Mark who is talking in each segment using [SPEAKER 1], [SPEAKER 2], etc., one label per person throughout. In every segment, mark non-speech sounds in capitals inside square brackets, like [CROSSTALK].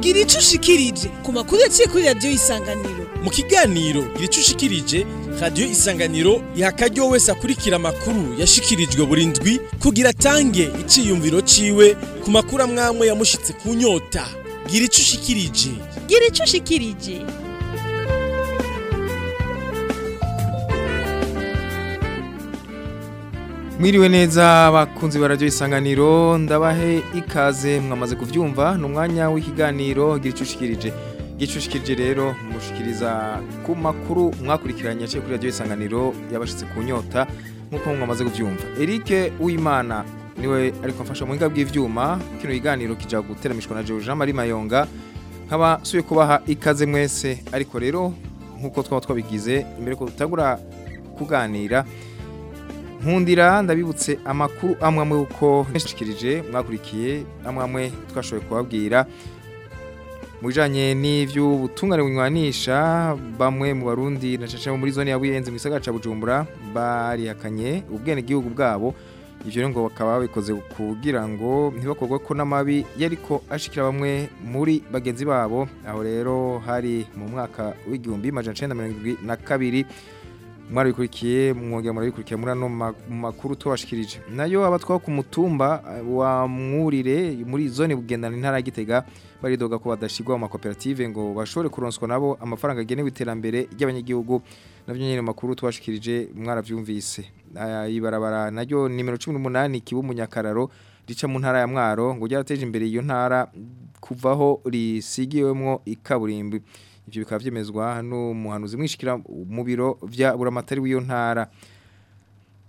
[SPEAKER 1] gira ico ushikirije. Ku makuru yaciye kuri radiyo isanganiro.
[SPEAKER 2] Mu kiganiro gira ico ushikirije radiyo isanganiro iha akaryo wese akurikira amakuru yashikirijwe buri ndwi kugira atange iciyumviro ciwe ku makuru amwamwe yamushitse ku nyota. Gira ico ushikirije.
[SPEAKER 3] Gira ico ushikirije.
[SPEAKER 4] Mwiriwe neza bakunzi ba radio isanganiro ndabahe ikaze mwamaze kuvyumva ni umwanya w'ikiganiro gira icushikirije gicushikirije rero mushikiriza ku makuru mwakurikiranye yaciye kuri radio isanganiro yabashitse ku nyota nk'uko mwamaze kuvyumva. Eric Uwimana ni we ariko mfasha mu hinga bw'ivyuma kino kiganiro kija guteramishwa na Jean Marie Mayonga nkaba suye kubaha ikaze mwese ariko rero nk'uko twaba twabigize imbere ko tutagura kuganira nkundira ndabibutse amakuru amwe amwe uko nshikirije mwakurikiye amwe amwe twashoboye kubabwira mu bijanye n'ivy'ubutungane bunywanisha bamwe mu barundi na muri zone ya Buyenzi mu ca Bujumbura barihakanye ubwene gihugu bwabo. Ivyo rero ngo bakaba babikoze kugira ngo ntibakorwe ko n'amabi yariko ashikira bamwe muri bagenzi babo. Aho rero hari mu mwaka w'igihumbi majana icenda na mirongo irindwi na kabiri mwarabikurikiye mwongera murabikurikiye muri ano makuru tubashikirije. Nayo abatwa ku mutumba wa mwurire muri zone bugendana intara Gitega baridoga ko badashigwa mu makoperative ngo bashobore kuronswa nabo amafaranga agenewe iterambere ry'abanyagihugu. Navyo nyene makuru tubashikirije mwaravyumvise. Ibarabara naryo nimero 18 kibu munyakararo rica mu ntara ya Mwaro ngo ryarateje imbere iyo ntara kuvaho risigiwemwo ikaburimbi ivyo bikaba vyemezwa n'umuhanuzi mwishikira mu biro vya buramatari w'iyo ntara.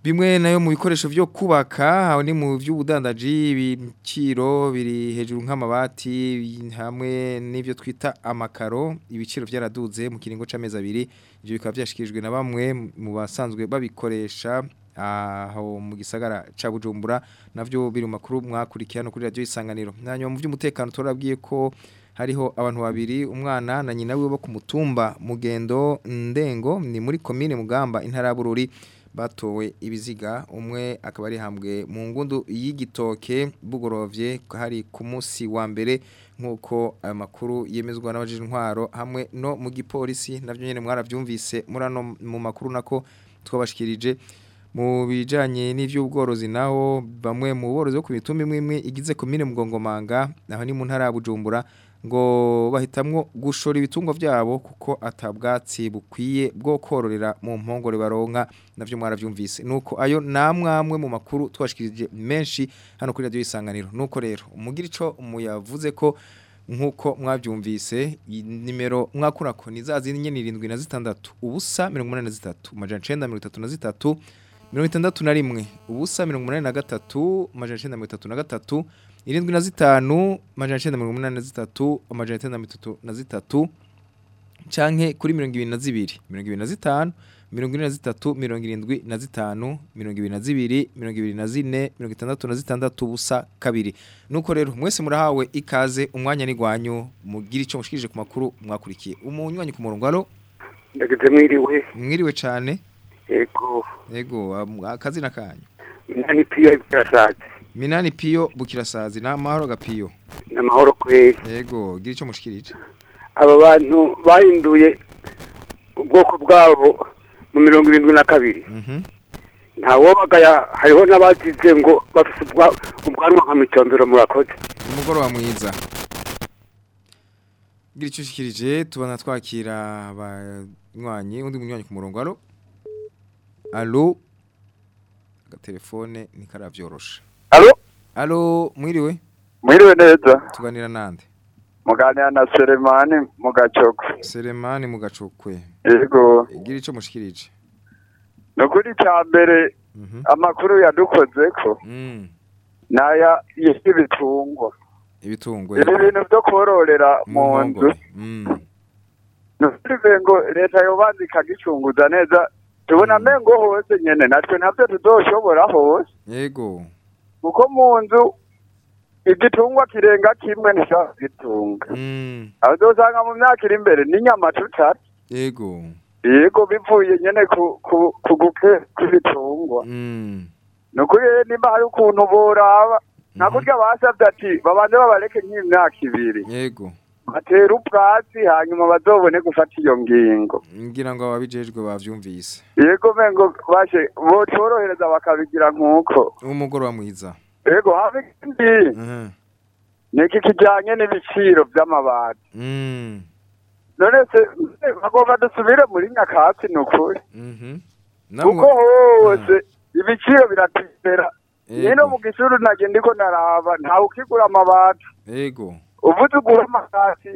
[SPEAKER 4] Bimwe na yo mu bikoresho vyo kubaka aho ni mu vy'ubudandaji ibiciro biri hejuru nk'amabati hamwe n'ivyo twita amakaro ibiciro vyaraduze mu kiringo c'amezi abiri. Ivyo bikaba vyashikirijwe na bamwe mu basanzwe babikoresha aho mu gisagara ca Bujumbura navyo biri mu makuru mwakurikirana kuri radio isanganiro. Nanyuma mu vy'umutekano turabwiye ko hariho abantu babiri umwana na nyina wiwe bo ku mutumba mugendo ndengo ni muri komine mugamba intara Bururi. Batowe ibiziga umwe akaba ari hambwe mu ngundu y'igitoke bugorovye hari ku munsi wa mbere nk'uko ayo makuru yemezwa n'abajije intwaro hamwe no mu gipolisi navyo nyene mwaravyumvise muri ano mu makuru nako twabashikirije. Mu bijanye n'ivy'ubworozi naho bamwe mu borozi bo ku mitumba imwe imwe igize komine mugongomanga aho ni mu ntara ya Bujumbura ngo bahitamwo gushora ibitungwa vyabo kuko atabwatsi bukwiye bwo kororera mu mpongore baronka navyo mwaravyumvise. Nuko ayo namwamwe mu makuru twashikirije menshi hano kuri radio isanganiro. Nuko rero umugira ico muyavuze ko nk'uko mwavyumvise nimero mwakurako ni za zindi nyene 76 ubusa 83 majana 933 mirongo itandatu na rimwe ubusa mirongo umunani na gatatu amajana icenda mirongo itatu na gatatu irindwi na zitanu amajana icenda mirongo umunani na zitatu amajana icenda mirongo itatu na zitatu canke kuri mirongo ibiri na zibiri mirongo ibiri na zitanu mirongo ine na zitatu mirongo irindwi na zitanu mirongo ibiri na zibiri mirongo ibiri na zine mirongo itandatu na zitandatu ubusa kabiri nuko rero mwese murahawe ikaze umwanya n'igwanyu mugira ico mushikirije ku makuru mwakurikiye umunywanyi ku murongo alo
[SPEAKER 5] ndagize mwiriwe
[SPEAKER 4] mwiriwe cane
[SPEAKER 5] yego
[SPEAKER 4] Ego, akazina kanyu.
[SPEAKER 5] Minani Pio Bukirasazi.
[SPEAKER 4] Minani Pio Bukirasazi na mahoro gapiyo.
[SPEAKER 5] Na mahoro kweli.
[SPEAKER 4] Ego, gira ico mushikirije.
[SPEAKER 5] Aba bantu bahinduye ubwoko bwabo mu mirongo irindwi na kabiri.
[SPEAKER 4] Mhm.
[SPEAKER 5] Nta wobagaya hariho n'abazize ngo bafise ubwanwa nka micombero murakoze.
[SPEAKER 4] Umugoroba mwiza. Gira ico ushikirije tubana twakira abanywanyi undi munywanyi ku murongo alo. Alo. Agatelefone nikaravyorosha.
[SPEAKER 6] Alo?
[SPEAKER 4] Alo, mwiriwe?
[SPEAKER 6] Mwiriwe neza.
[SPEAKER 4] Tuganira nande?
[SPEAKER 6] Muganira na Selemani Mugacokwe.
[SPEAKER 4] Selemani Mugacokwe.
[SPEAKER 6] Yego.
[SPEAKER 4] Gira ico mushikirije.
[SPEAKER 6] Nukuri ca mbere amakuru yadukozeko.
[SPEAKER 4] Mm.
[SPEAKER 6] Naya y'ibitungwa.
[SPEAKER 4] Ibitungwa.
[SPEAKER 6] Ibi bintu byo kororera mu nzu.
[SPEAKER 4] Mm.
[SPEAKER 6] Nukuri vengo leta yobanza ikagicunguza neza tubona mengo hose nyene natwe ntabyo tuzoshobora hose
[SPEAKER 4] yego
[SPEAKER 6] kuko mu nzu igitungwa kirenga kimwe nishaka gitunga
[SPEAKER 4] mm.
[SPEAKER 6] aho uzosanga mu myaka iri imbere n'inyama tutari
[SPEAKER 4] yego.
[SPEAKER 6] Yego bivuye nyene ku guke kw'ibitungwa
[SPEAKER 4] mm.
[SPEAKER 6] ni ukuri nimba hari ukuntu boraba nta kurya basavye ati babanze babareke nk'imyaka ibiri.
[SPEAKER 4] Yego.
[SPEAKER 6] Batera ubwatsi hanyuma bazobone gufata iyo ngingo
[SPEAKER 4] ngira ngo ababijejwe bavyumvise
[SPEAKER 6] yego mengo bashe botorohereza bakabigira nk'uko
[SPEAKER 4] umugoroba mwiza
[SPEAKER 6] yego habe
[SPEAKER 4] Mhm.
[SPEAKER 6] niki kijanye n'ibiciro vy'amabati
[SPEAKER 4] Mm.
[SPEAKER 6] none se bagomba dusubire muri nyakatsi ni ukuri
[SPEAKER 4] Mhm.
[SPEAKER 6] kuko hose ibiciro biratera
[SPEAKER 4] Yego.
[SPEAKER 6] nino mu gishuri nage ndiko naraba ntawe ukigura amabati
[SPEAKER 4] Ego.
[SPEAKER 6] Uvuze ugura amabati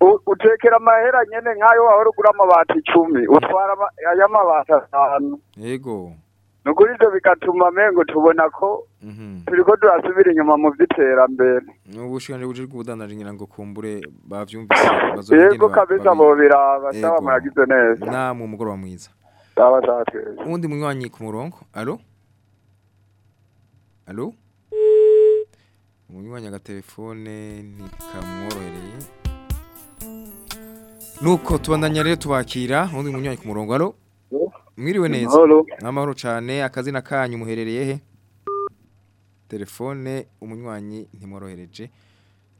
[SPEAKER 6] u- utekera amahera nyene nk'ayo wahora ugura amabati icumi utwara aya mabati atanu.
[SPEAKER 4] Ego.
[SPEAKER 6] nukuri ivyo bigatuma mengo tubona ko
[SPEAKER 4] Mhm.
[SPEAKER 6] turiko turasubira inyuma mu vy'iterambere.
[SPEAKER 4] Ubushikanje buje kubudandaje ngira ngo kumbure bavyumvise
[SPEAKER 6] yego kabisa bobiraba sawa
[SPEAKER 4] Yego.
[SPEAKER 6] muragize neza.
[SPEAKER 4] Namwe umugoroba mwiza.
[SPEAKER 6] Sawa sawa twese
[SPEAKER 4] uwundi munywanyi ku murongo? Alo? Alo? Umunywanyi agatelefone ntikamworohereye. Nuko tubandanya rero tubakira uwundi munywanyi ku murongo. Alo mwiriwe neza?
[SPEAKER 6] Amahoro.
[SPEAKER 4] amahoro cane. Akazina kanyu muherereye he? Telefone umunywanyi ntimworohereje.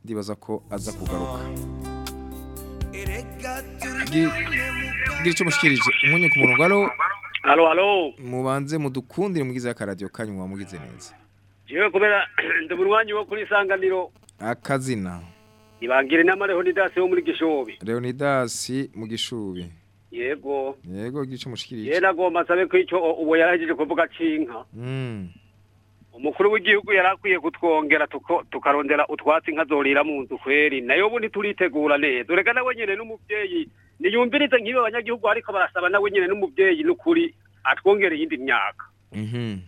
[SPEAKER 4] Ndibaza ko aza kugaruka. Gi- gira icyo mushikirije. Umwanya ku murongo.
[SPEAKER 7] Halo?
[SPEAKER 4] Mubanze mudukundire mugize akaradiyo kanyu muba mugize neza.
[SPEAKER 7] Jewe kubera [CLEARS THROAT] ndi munywanyi wo kuri isanganiro
[SPEAKER 4] akazina.
[SPEAKER 7] Ibangire n'amareho nidase wo muri gishobi
[SPEAKER 4] leonidas mu gishubi.
[SPEAKER 7] Yego.
[SPEAKER 4] Yego gira icyo mushikirije.
[SPEAKER 7] Ye nagomba nsabe ko ico uwo yarahejeje kuvuga cinka.
[SPEAKER 4] Mm,
[SPEAKER 7] umukuru w'igihugu yarakwiye kutwongera tukarondera utwatsi inka zorira mu nzu kweri. Nayo ubu ntituritegura neza. Urega nawe nyene n'umuvyeyi. Niyumvirize nk'ibe abanyagihugu ariko barasaba nawe nyene n'umuvyeyi n'ukuri atwongere iyindi myaka.
[SPEAKER 4] Mhm,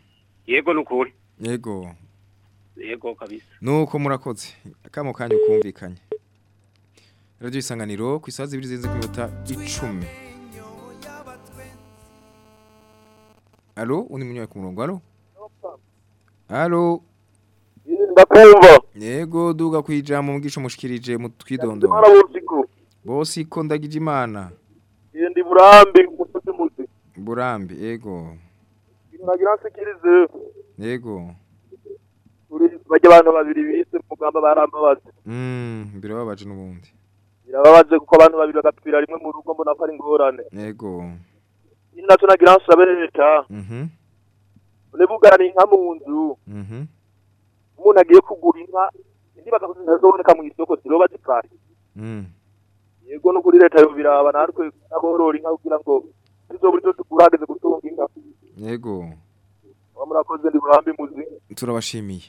[SPEAKER 7] yego n'ukuri.
[SPEAKER 4] Yego
[SPEAKER 7] yego kabisa
[SPEAKER 4] nuko murakoze akamo kanyu kumvikanye radiyo isanganiro ku isaha zibiri zirenze ku minota icumi alo undi munywanyi ku murongo alo alo
[SPEAKER 6] ndakumva
[SPEAKER 4] yego duga kwijambo mugisha mushikirije mutwidondo bose iko ndagije imana
[SPEAKER 6] ndi muzi
[SPEAKER 4] burambi yego
[SPEAKER 6] nagira nsikirize
[SPEAKER 4] yego.
[SPEAKER 6] Bajya abantu babiri bise mugamba barambabaza
[SPEAKER 4] mm birababaje n'ubundi.
[SPEAKER 6] Birababaje kuko abantu babiri bagatwira rimwe mu rugo mbona ko ari ingorane
[SPEAKER 4] yego.
[SPEAKER 6] Ni na cyo nagira nsabe leta.
[SPEAKER 4] Mhm.
[SPEAKER 6] Une bugana inka mu nzu.
[SPEAKER 4] Mhm.
[SPEAKER 6] Umuntu agiye kugura inka ndibaza ko zitazoboneka mu isoko ziroba zipfaye
[SPEAKER 4] mm.
[SPEAKER 6] Yego no kuri leta yobiraba natwe aborora inka kugira ngo zizobura izo tugura hageze gutunga inka.
[SPEAKER 4] Yego.
[SPEAKER 6] Murakoze ndi burambe muzi.
[SPEAKER 4] Turabashimiye.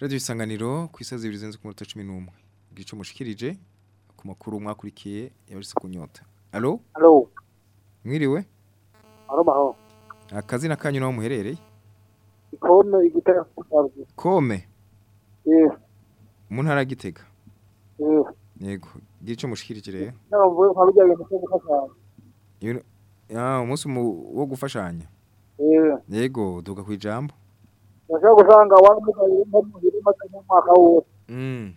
[SPEAKER 4] Radiyo isanganiro ku isaha zibiri zirenze ku minota cumi n'umwe. Igice mushikirije ku makuru mwakurikiye yabarise ku nyota. Alo
[SPEAKER 6] halo
[SPEAKER 4] mwiriwe?
[SPEAKER 6] Halo maho
[SPEAKER 4] akazina kanyu naho muherereye?
[SPEAKER 6] Ikome igitega.
[SPEAKER 4] Kome?
[SPEAKER 6] Eh
[SPEAKER 4] mu ntara yego. Gira icyo mushikirije rero.
[SPEAKER 6] Navuye kwa bijyanye
[SPEAKER 4] ah, umunsi mu- wo gufashanya. Yego duga ku ijambo.
[SPEAKER 6] Nashaka gusanga wamugaye mu muhira maze mu mwaka wose.
[SPEAKER 4] Mm,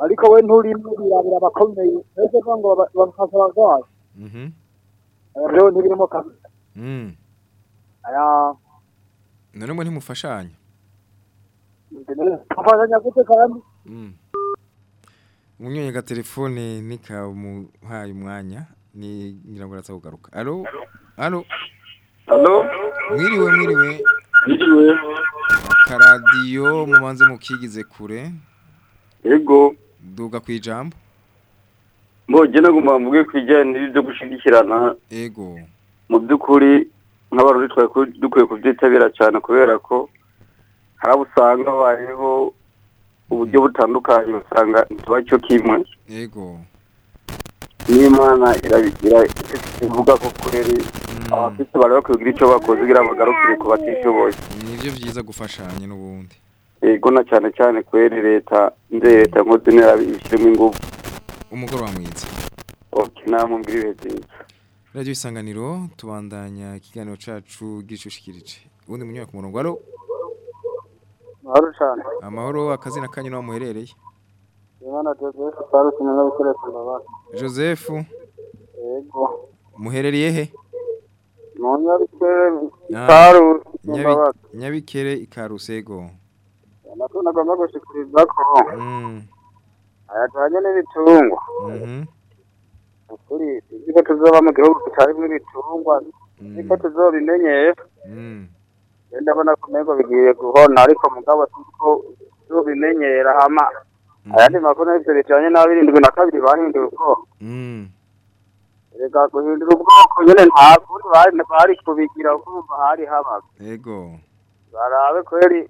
[SPEAKER 6] ariko we nturimo birabira abakomeye. Ese ngo bafasha abarwayi?
[SPEAKER 4] Mhm,
[SPEAKER 6] aya rero ntibirimo kabisa
[SPEAKER 4] mm.
[SPEAKER 6] aya.
[SPEAKER 4] None mwe ntimufashanya.
[SPEAKER 6] Afashanya gute kandi?
[SPEAKER 4] Mm. umunyonyi ga telefone nikamuhaye umwanya. Ni ngira ngo araza kugaruka alo? Alo?
[SPEAKER 6] Halo
[SPEAKER 4] mwiriwe mwiriwe
[SPEAKER 6] yiriwe
[SPEAKER 4] akaradiyo mubanze mukigize kure.
[SPEAKER 6] Yego.
[SPEAKER 4] Duga ku ijambo.
[SPEAKER 6] Mbonye nagomba mvuge ku bijyanye n'ibi byo gushyigikirana.
[SPEAKER 4] Ego
[SPEAKER 6] mu by'ukuri ku- dukwiye kubyitabira cyane kubera ko hari abo usanga habayeho uburyo butandukanye usanga ikiba cyo kimwe
[SPEAKER 4] ego
[SPEAKER 6] n'imana ivuga ko kureri
[SPEAKER 4] Mm,
[SPEAKER 6] abafite bari bakwiye kugira icyo bakoze kugira ngo bagarukire ku batishoboye.
[SPEAKER 4] Nivyo vyiza gufashanya n'ubundi.
[SPEAKER 6] Yego na cyane cyane kweri leta nze leta nkozi ishyiremo ingufu.
[SPEAKER 4] Umugoroba mwiza
[SPEAKER 6] ok namwe mbwira ibihe byiza
[SPEAKER 4] radiyo isanganiro tubandanya ikiganiro cacu gishushikirije ubundi munyura ku murongo alo
[SPEAKER 6] mahoro cyane
[SPEAKER 4] amahoro akazina kanyu naho muherereye.
[SPEAKER 6] Joseph yego.
[SPEAKER 4] muherereye he?
[SPEAKER 6] Mu nyabikere
[SPEAKER 4] Ah, nyabikere ikarusego
[SPEAKER 6] natwe nagomba gushikiriza ko
[SPEAKER 4] Mm,
[SPEAKER 8] ajanye n'ibitungwa.
[SPEAKER 4] Mhm.
[SPEAKER 8] ukuri sinzi ko tuzoba mu gihugu kitarimwo ibitungwa sinzi ko tuzobimenyera
[SPEAKER 4] Mm.
[SPEAKER 8] ndabona ko umengo bigiye guhona ariko mugabo sinzi ko tuzobimenyera hama ayandi makuru n'ivyo bijanye n'abirindwi na kabiri bahinduye ubwoko
[SPEAKER 4] Mm.
[SPEAKER 8] reka guhindura ubwoko nyene nta kundi bari kubigira kumva hari habaga
[SPEAKER 4] Ego.
[SPEAKER 8] barabe kweri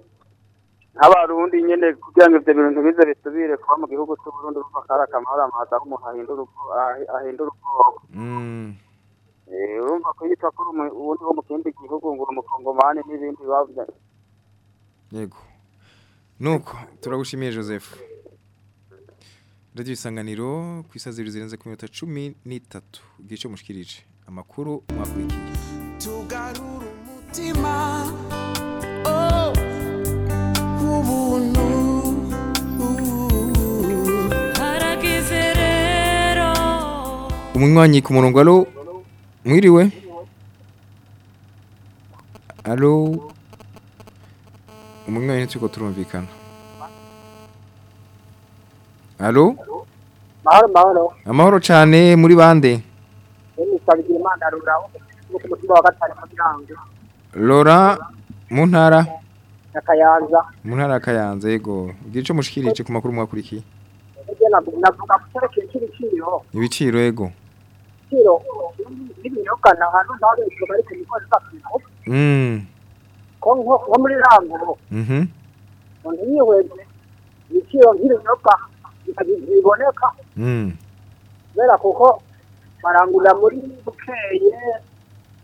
[SPEAKER 8] nk'abarundi nyene kugira ngo ivyo bintu ntibize bisubire kuba mu gihugu c'uburundi urumva kari akamaro amazi aho umuntu ahindura ubwo- ahi- ahindura ubwoko
[SPEAKER 4] Mm.
[SPEAKER 8] Eh, urumva ko yitwa ko uwundi wo mu kindi gihugu ngo umukongomani n'ibindi bavuga
[SPEAKER 4] Yego. Nuko turagushimiye Joseph. Radio isanganiro ku isazi zirenze ku minota 13 gice mushikirije. Amakuru mwakurikiye.
[SPEAKER 9] tugarura umutima oh ubuntu
[SPEAKER 1] harageze rero
[SPEAKER 4] Umunywanyi ku murongo alo mwiriwe? Alo. Umunywanyi tuko turumvikana. Alo?
[SPEAKER 8] mahoro mahoro
[SPEAKER 4] Amahoro cyane muri bande.
[SPEAKER 8] nimisabigira imana ruraho ku mutima wa gatanu kugira ngo
[SPEAKER 4] Laura mu ntara
[SPEAKER 8] na kayanza
[SPEAKER 4] mu ntara ya Kayanza yego. Ico mushikirije ku makuru mwakurikiye.
[SPEAKER 8] ege navuga ku cyerekeye cy'ibiciro
[SPEAKER 4] Ibiciro yego.
[SPEAKER 8] ibiciro n'ibinyobwa ni ahantu nta benshi bari ku mikozi bakwiho
[SPEAKER 4] Mm.
[SPEAKER 8] ko nko muri rango
[SPEAKER 4] Mhm.
[SPEAKER 8] umuntu yihweje ibiciro by'ibinyobwa biboneka
[SPEAKER 4] Mm.
[SPEAKER 8] kubera kuko barangurira muri bukeye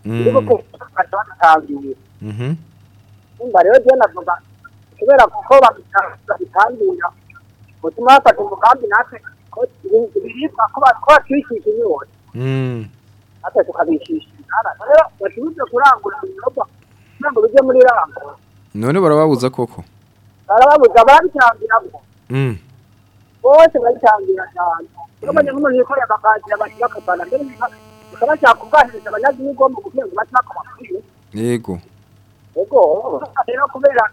[SPEAKER 4] Mm.
[SPEAKER 8] bukeye bakaba banatangiye
[SPEAKER 4] Mhm.
[SPEAKER 8] nimba rero je navuga kubera kuko babitangira mutuma bafata umugambi natwe ibiribwa ko ba- ko batwishisha inyota
[SPEAKER 4] Mm.
[SPEAKER 8] natwe tukabishisha inzara rero bashobora kurangura ibinyobwa kugira ngo bijye muri rango
[SPEAKER 4] None barababuza koko.
[SPEAKER 8] barababuza barabitangiramo. Bose barabitangira cyane. Urabona nk'umuntu yikoreye akakazira abantu bakavana mbere bikaba cyakubwahiriza abanyagihugu mu kugira ngo bace bakomakwiye
[SPEAKER 4] Yego.
[SPEAKER 8] ego rero kubera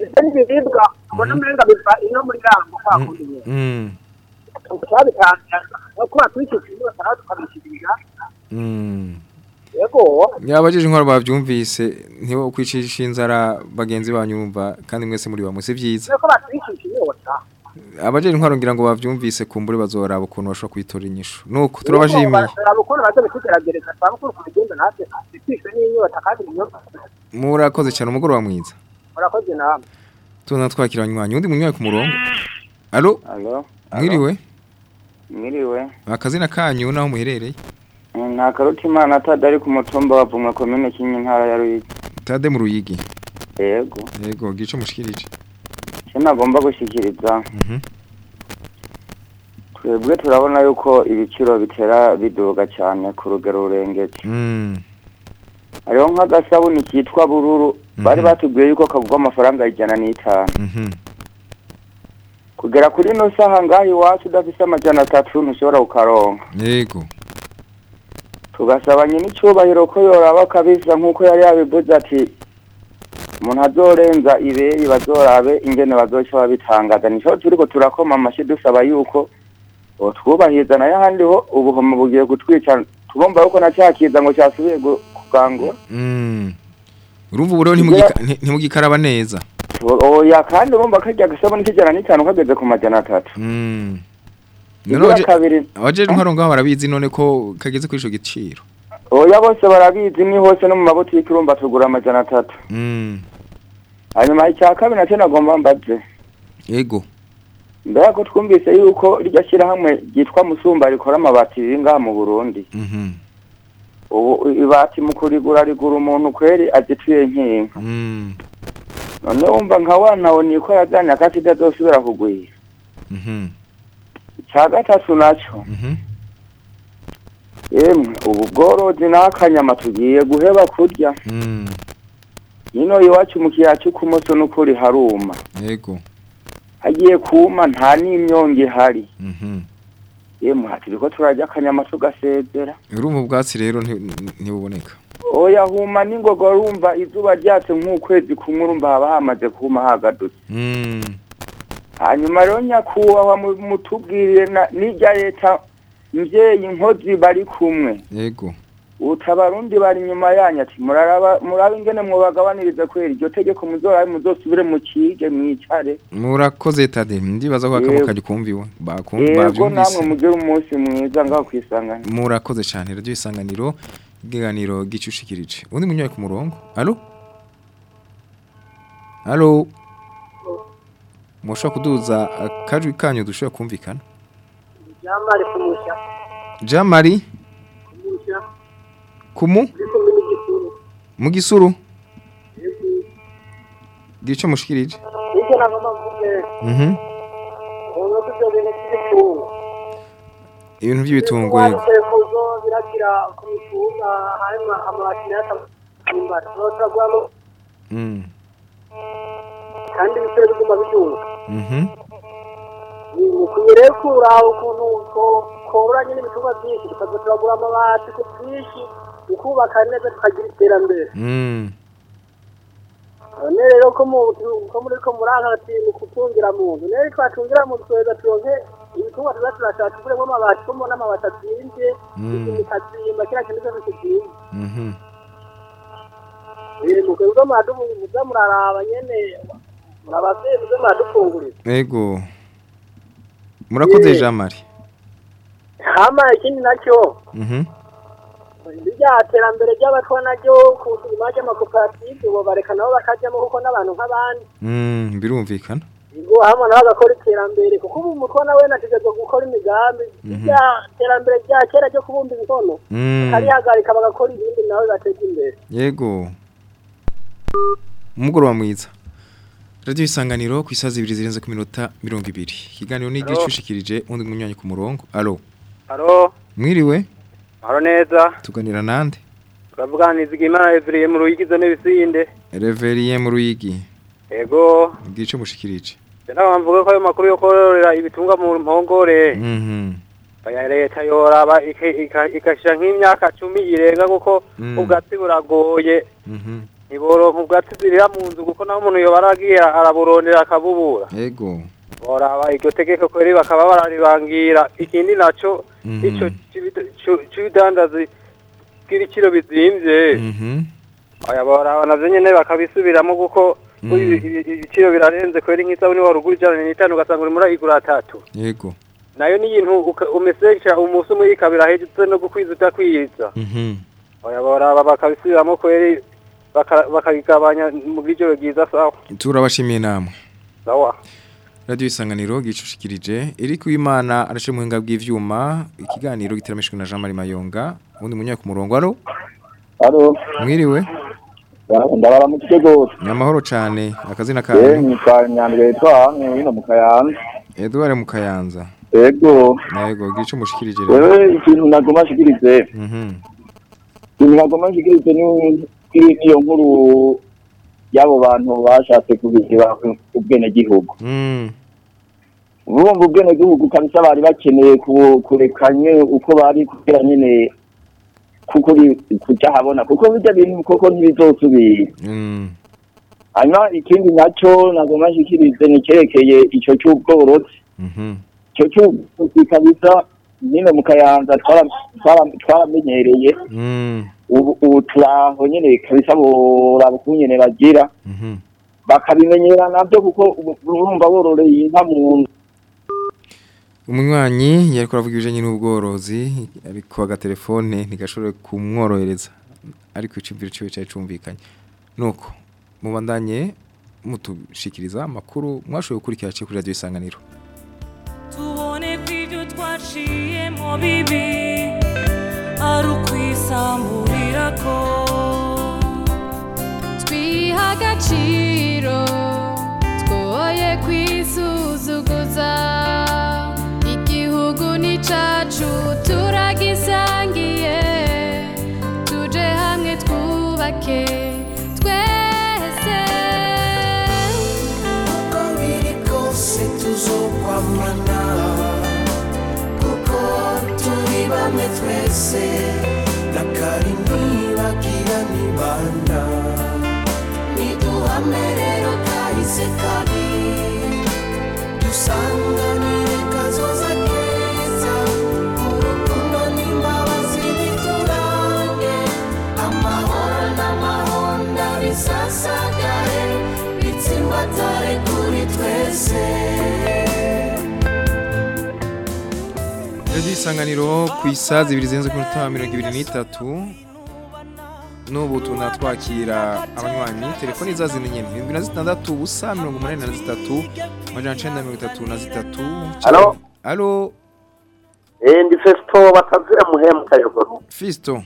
[SPEAKER 8] ese n'ibiribwa ubona umenga biva ino muri rango kwa kundi nyene
[SPEAKER 4] Mm.
[SPEAKER 8] turabitangira no kuba twishyuye yose nawe tukabishyurira
[SPEAKER 4] Yabajeje intwaro bavyumvise ntibo kwicisha inzara bagenzi banyumva kandi mwese muri bamwe si vyiza. Abajeje intwaro ngira ngo bavyumvise kumbure bazoraba ukuntu bashobora kwitora inyishu. Nuko turabashimiye.
[SPEAKER 8] ukuntu kubigenda natwe n'inyota kandi
[SPEAKER 4] Murakoze cyane umugoroba mwiza.
[SPEAKER 8] murakoze namwe
[SPEAKER 4] Tuna twakira nywanyi undi munywayi ku murongo. Allo?
[SPEAKER 10] Alo?
[SPEAKER 4] Mwiriwe?
[SPEAKER 10] Mwiriwe.
[SPEAKER 4] Akazina kanyu naho muherereye?
[SPEAKER 10] Nta karuta imana atadari ku mutumba wa Kinyi ntara ya Ruyigi.
[SPEAKER 4] Tade mu ruyigi.
[SPEAKER 10] Yego.
[SPEAKER 4] Yego gico mushikirije.
[SPEAKER 10] Icyo nagomba gushyikiriza
[SPEAKER 4] Mhm.
[SPEAKER 10] twebwe turabona yuko ibiciro bitera biduga cyane ku rugero rurengeje
[SPEAKER 4] Mm.
[SPEAKER 10] hariho nk'agasabuni kitwa bururu bari
[SPEAKER 4] Mhm.
[SPEAKER 10] batubwiye yuko kagurwa amafaranga ijana n'itanu
[SPEAKER 4] Mhm.
[SPEAKER 10] kugera kuri ino saha ngaha iwacu udafise amajana atatu ntushobora kukaronka
[SPEAKER 4] Yego.
[SPEAKER 10] tugasabanye n'icyubahiro ko yoraba kabisa nk'uko yari yabivuze ati umuntu azorenza ibeyi bazorabe ingene bazoca babitangaza nico turiko turakoma amashyi dusaba yuko twubahiriza na yo ahandi ho ubuhoma bugiye kutwica tubumva yuko na cyakiza ngo cyasubiye gu- kugangura
[SPEAKER 4] Mm. Urumva ubu rero ntimugika- nti- ntimugikaraba neza.
[SPEAKER 10] oya kandi urumva karya gasabuni k'ijana n'itanu kageze ku majana atatu
[SPEAKER 4] Mm. Abajeje intwaro ngaho barabizi none ko kageze kuri ico giciro.
[SPEAKER 10] oya bose barabizi ni hose no mu mabutiki urumva tugura amajana atatu
[SPEAKER 4] Mm.
[SPEAKER 10] Hanyuma icya kabiri na cyo nagomba mbaze
[SPEAKER 4] Yego.
[SPEAKER 10] mbega ko twumvise yuko iryo shyirahamwe ryitwa musumba rikora amabati riri ngaha mu burundi
[SPEAKER 4] Mhm.
[SPEAKER 10] ubu ibati mu kurigura rigura umuntu kweri azituye nk'inka
[SPEAKER 4] Mm.
[SPEAKER 10] none wumva nka wa nawe niko yaganya ko atazosubira kugwira
[SPEAKER 4] Mhm.
[SPEAKER 10] icya gatatu na cyo
[SPEAKER 4] Mhm.
[SPEAKER 10] yemwe ubu bworozi n'akanyama tugiye guheba kurya
[SPEAKER 4] Mm.
[SPEAKER 10] ino iwacu mu kiyaya cy'ukumoso n'ukuri haruma
[SPEAKER 4] Yego.
[SPEAKER 10] hagiye kuma nta n'imyonga ihari
[SPEAKER 4] Mhm.
[SPEAKER 10] yemwe haturiko turarya akanyama tugasezera
[SPEAKER 4] Urumva ubwatsi rero nti- nti- ntibuboneka.
[SPEAKER 10] oya huma n'ingogo urumva izuba ryatse nk'ukwezi kumwe urumva haba hamaze kuma hagadutse
[SPEAKER 4] Mm.
[SPEAKER 11] hanyuma rero nyakubahwa mu- mutubwire na- n'irya leta mvyeyi nkozi bari kumwe
[SPEAKER 4] yego
[SPEAKER 11] utabarundi bari inyuma yanyu ati murabe ingene mwobagabaniriza kwera iryo tegeko muzorabe muzosubire mu kige mwicare.
[SPEAKER 4] Murakoze tade ndibaza ko akamo
[SPEAKER 11] Yego.
[SPEAKER 4] kaje kumviwe bakumva
[SPEAKER 11] yego namwe mugire umunsi mwiza ngaho kwisangana
[SPEAKER 4] murakoze cyane radio isanganiro ikiganiro gicushikirije. Undi munyoye ku murongo? Allo allo mushobora kuduza akajwi kanyu dushobora kumvikana?
[SPEAKER 12] Jamari kumusha. Kumusha.
[SPEAKER 4] Kumu? Mu gisuru gico mushikirije. Mhm. Ibintu
[SPEAKER 12] n'atambara. Turagwamo
[SPEAKER 4] mm.
[SPEAKER 12] Kandi ibiciro biguma bitunga.
[SPEAKER 4] mhm.
[SPEAKER 12] Ukwiye rero kuraba ukuntu ko- koranye n'ibitungwa byinshi tukaza turagura amabati ku bwinshi. Tukubaka neza tukagira iterambere.
[SPEAKER 4] mm.
[SPEAKER 12] None rero ko mu- ko muri ko muranga ati mu kutungira muntu. Rero twatungira mu tweza turonke ibitungwa tuza turashaka tuguremo amabati ko mbona amabati atsinze
[SPEAKER 4] Mm.
[SPEAKER 12] ikazimba kiriya kintu cyose kizimba
[SPEAKER 4] mhm
[SPEAKER 12] Eh, mukwe muze muradubu muze muraraba nyene murabavyeyi muze muradufungurira
[SPEAKER 4] ego. Murakoze marie.
[SPEAKER 12] Hama ikindi na cyo.
[SPEAKER 4] Mhm
[SPEAKER 12] rya terambere ry'abatwa naryo ku kirima ry'amakoperative bo bareka nabo bakajyamo kuko n'abantu nk'abandi.
[SPEAKER 4] Mm birumvikana.
[SPEAKER 12] Ubwo hamwe nawe agakora iterambere kuko ubu umutwe nawe nategetswe gukora imigambi. Rya terambere rya kera ryo kubumba inkono
[SPEAKER 4] mm.
[SPEAKER 12] karihagarika bagakora ibindi nawe bateza imbere.
[SPEAKER 4] Yego. Umugoroba mwiza. Radio isanganiro ku isazi ibiri zirenze ku minota mirongo ibiri. Ikiganiro ni igicushikirije undi munywanyi ku murongo. Alo mwiriwe?
[SPEAKER 13] Haro neza.
[SPEAKER 4] Tuganira nande?
[SPEAKER 13] Turavuganiza imana evuriye mu ruyigizo n'ibisinde.
[SPEAKER 4] Reveriye mu ruyigi.
[SPEAKER 13] Ego
[SPEAKER 4] bwico mushikirije
[SPEAKER 13] ntabwo mvuga ko ayo makuru yo kororera ibitunga mu mpongore.
[SPEAKER 4] Mhm.
[SPEAKER 13] Leta yoraba ike- ika- ikashira nk'imyaka cumi irenga kuko
[SPEAKER 4] Mm.
[SPEAKER 13] ubwatsi buragoye.
[SPEAKER 4] Mhm.
[SPEAKER 13] Ntiboronka ubwatsi zirira mu nzu kuko naho umuntu yoba aragiye araburondera akabubura.
[SPEAKER 4] Yego.
[SPEAKER 13] Boraba iryo tegeko kweri bakaba bararibangira ikindi naco ico c'ibid- c'u- c'ubidandazi bw'ibiciro bizimvye aya boraba navyo nyene bakabisubiramo kuko ibi- ibi- ibiciro birarenze kweri nk'isabuni warugura ijana n'itanu ugasanga urimo urayigura atatu
[SPEAKER 4] yego
[SPEAKER 13] na yo ni ibintu umesesha umunsi umwe ikabira hejuru no gukwiza utakwiza aya boraba bakabisubiramo kweri baka- bakabigabanya mu bw'ijoro bwiza sawa
[SPEAKER 4] turabashimiye namwe
[SPEAKER 13] sawa
[SPEAKER 4] radio isanganiro gicushikirije Eric Uwimana arashe muhinga bw'ivyuma ikiganiro giteramishwe na Jean Marie Mayonga undi munywanyi ku murongo alo.
[SPEAKER 11] Haro
[SPEAKER 4] mwiriwe
[SPEAKER 11] ndabara mu kigo
[SPEAKER 4] nyamahoro cane akazina
[SPEAKER 11] eh
[SPEAKER 4] kawe
[SPEAKER 11] nitwa nyandwi twa hino mu kayanza.
[SPEAKER 4] Edouard Mukayanza
[SPEAKER 11] ego
[SPEAKER 4] yego. Gico mushikirije rero.
[SPEAKER 11] Wewe ikintu nagoma shikirize
[SPEAKER 4] mhm.
[SPEAKER 11] Ikintu nagoma shikirize ni ni- niyo nkuru y'abo bantu bashatse kubigira ubwene gihugu
[SPEAKER 4] mm.
[SPEAKER 11] Urumva ubwene gihugu kabisa bari bakeneye ku- kurekanye uko bari kugira nyene kuko kujya habona kuko bijya bintu koko ntibizosubira
[SPEAKER 4] mm.
[SPEAKER 11] Hanyuma ikindi na cyo nagoma shikirize ni cyerekeye ico cy'ubworozi.
[SPEAKER 4] Mhm.
[SPEAKER 11] Icyo cy'ubworozi kabisa nyine mu kayanza twara- twara- twaramenyereye.
[SPEAKER 4] Mm.
[SPEAKER 11] Ubu turaho nyine kabisa boraba ukuntu nyine bagira.
[SPEAKER 4] Mhm.
[SPEAKER 11] Bakabimenyera na byo kuko urumva bororeye inka mu nzu.
[SPEAKER 4] Umunywanyi yariko aravuga ibijanye n'ubworozi ariko agatelefone ntigashobore kumworohereza ariko icumviro ciwe cari cumvikanye. Nuko mubandanye mutushikiriza amakuru mwashoboye gukurikira kuri radio isanganiro.
[SPEAKER 14] Tubone ko ibyo twaciyemo bibi ari ukwisamburira ko
[SPEAKER 1] twiha agaciro twoye kwisuzuguza.
[SPEAKER 15] Bamwe twese na kari ntibagira nibanda niduhame rero kahise kabi dusanganire
[SPEAKER 4] isanganiro ku isaha zibiri zirenze ku minota mirongo ibiri n'itatu n'ubu tunatwakira abanywanyi telefoni za zindi nyene irindwi na zitandatu ubusa mirongo umunani na zitatu amajana icenda mirongo itatu na zitatu
[SPEAKER 16] Alo?
[SPEAKER 4] alo
[SPEAKER 16] Eh ndi Festo batazira muhemu kayogoro.
[SPEAKER 4] fisto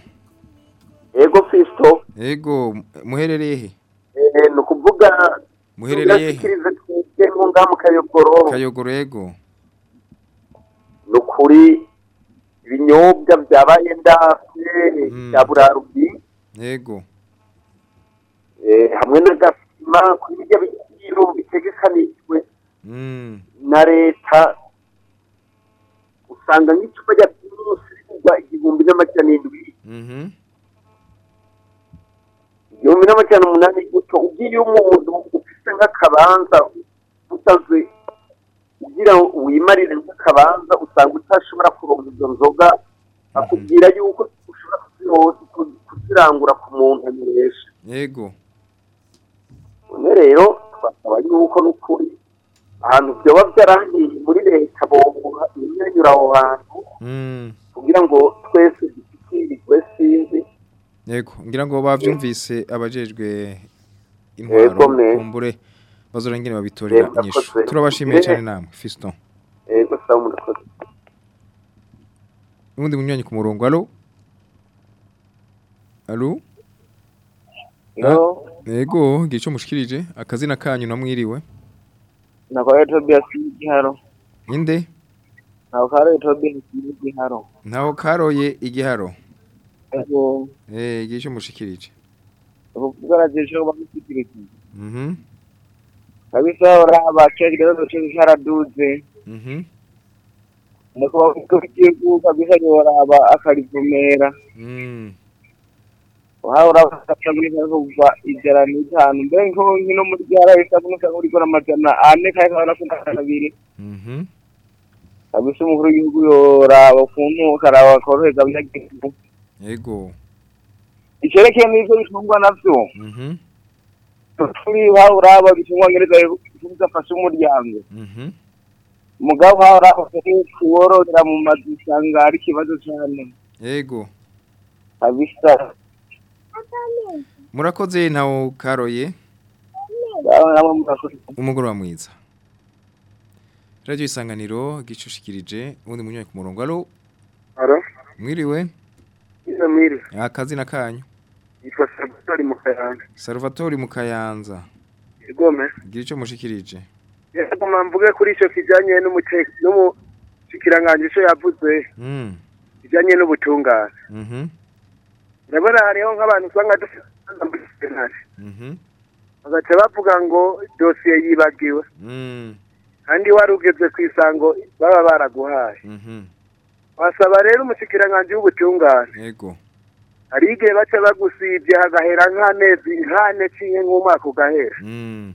[SPEAKER 16] Ego Festo.
[SPEAKER 4] ego muherereye he
[SPEAKER 16] Eh ni ukuvuga
[SPEAKER 4] muherereye he
[SPEAKER 16] turashikirize twebwe mu ngamu kayogoro.
[SPEAKER 4] kayogoro ego
[SPEAKER 16] Ni ukuri ibinyobwa byabaye ndase bya burarubi.
[SPEAKER 4] Ego
[SPEAKER 16] eh hamwe n'agasima kuri bijya biciro bitegekanijwe
[SPEAKER 4] mm.
[SPEAKER 16] na leta usanga nk'icupa rya primus rigurwa igihumbi n'amajana indwi.
[SPEAKER 4] Mhm
[SPEAKER 16] igihumbi n'amajana umunani guto ugiye umuntu ufite nk'akabanza utaze ugira wimarire nk'akabanza usanga utashobora kuronka izo nzoga akubwira yuko ushobora kuzirangura ku muntu amuresha
[SPEAKER 4] ego
[SPEAKER 16] none rero twasaba yuko n'ukuri ahantu byoba byarangiye muri leta boha imyanyura aho hantu
[SPEAKER 4] mm.
[SPEAKER 16] kugira ngo twese dushyikirirwe sinzi.
[SPEAKER 4] Yego, ngira ngo bavyumvise abajejwe
[SPEAKER 16] Yego,
[SPEAKER 4] intwaro kumbure bazora ngene babitorera
[SPEAKER 16] Yego,
[SPEAKER 4] inyishu. Turabashimiye cyane namwe, Fiston.
[SPEAKER 16] ego sawa murakoze
[SPEAKER 4] Ubundi munywanyi ku murongo, alo? Alo?
[SPEAKER 11] Yo,
[SPEAKER 4] Ah, Yego, gico mushikirije akazina kanyu namwiriwe.
[SPEAKER 11] nakoye Tobias Giharo.
[SPEAKER 4] Inde?
[SPEAKER 11] Nakoye Tobias Giharo.
[SPEAKER 4] Ntaho karoye igiharo.
[SPEAKER 11] Ego,
[SPEAKER 4] Eh, gico mushikirije.
[SPEAKER 11] ukuvugana jesho bamusikirije.
[SPEAKER 4] Mhm.
[SPEAKER 11] Kabisa uraba keke rero cyo cyaraduze.
[SPEAKER 4] Mhm.
[SPEAKER 11] Nuko bakukiye kabisa yoraba akarivumera.
[SPEAKER 4] Mm.
[SPEAKER 11] Waha uraba kabisa kuva ijana n'itanu. Mbe nko nkino muri ryara isa kunuka kuri gora amajana ane kai kana kuna kabiri.
[SPEAKER 4] Mhm.
[SPEAKER 11] Kabisa umukuru w'igihugu yoraba ukuntu karaba koroheza abanyagihugu.
[SPEAKER 4] Yego.
[SPEAKER 11] Icerekeye n'ivyo bitungwa navyo.
[SPEAKER 4] Mhm.
[SPEAKER 11] Turi uraba bitungwa ngereza kuzafasha umuryango.
[SPEAKER 4] Mhm.
[SPEAKER 11] Mugabo uraba kuwororera mu mazu usanga ari ikibazo cyane.
[SPEAKER 4] Yego.
[SPEAKER 11] Kabisa.
[SPEAKER 4] Murakoze ntaho karoye. umugoroba mwiza radio isanganiro gicushikirije ubundi munywe ku murongo alo
[SPEAKER 16] alo
[SPEAKER 4] mwiriwe
[SPEAKER 16] izo mwiri
[SPEAKER 4] akazina kanyu
[SPEAKER 16] yitwa Salvatore mu Kayanza.
[SPEAKER 4] Salvatore mu Kayanza.
[SPEAKER 16] Igome
[SPEAKER 4] gira ico mushikirije.
[SPEAKER 16] Yego mvuge kuri ico kijanye n'umuteke n'umushikiranganje ico yavuze
[SPEAKER 4] mm
[SPEAKER 16] kijanye n'ubutungane.
[SPEAKER 4] Mhm
[SPEAKER 16] ndabona hariho nk'abantu usanga dufite muri sentare
[SPEAKER 4] mhm
[SPEAKER 16] bagaca bavuga ngo dosiye yibagiwe.
[SPEAKER 4] Mm
[SPEAKER 16] kandi wari ugeze ku isango baba baraguhaye.
[SPEAKER 4] Mhm
[SPEAKER 16] wasaba rero umushikiranganje w'ubutungane.
[SPEAKER 4] Yego.
[SPEAKER 16] Hari igihe baca bagusibye hagahera nk'amezi nk'ane cinke nk'umwaka ugahera.
[SPEAKER 4] Mm.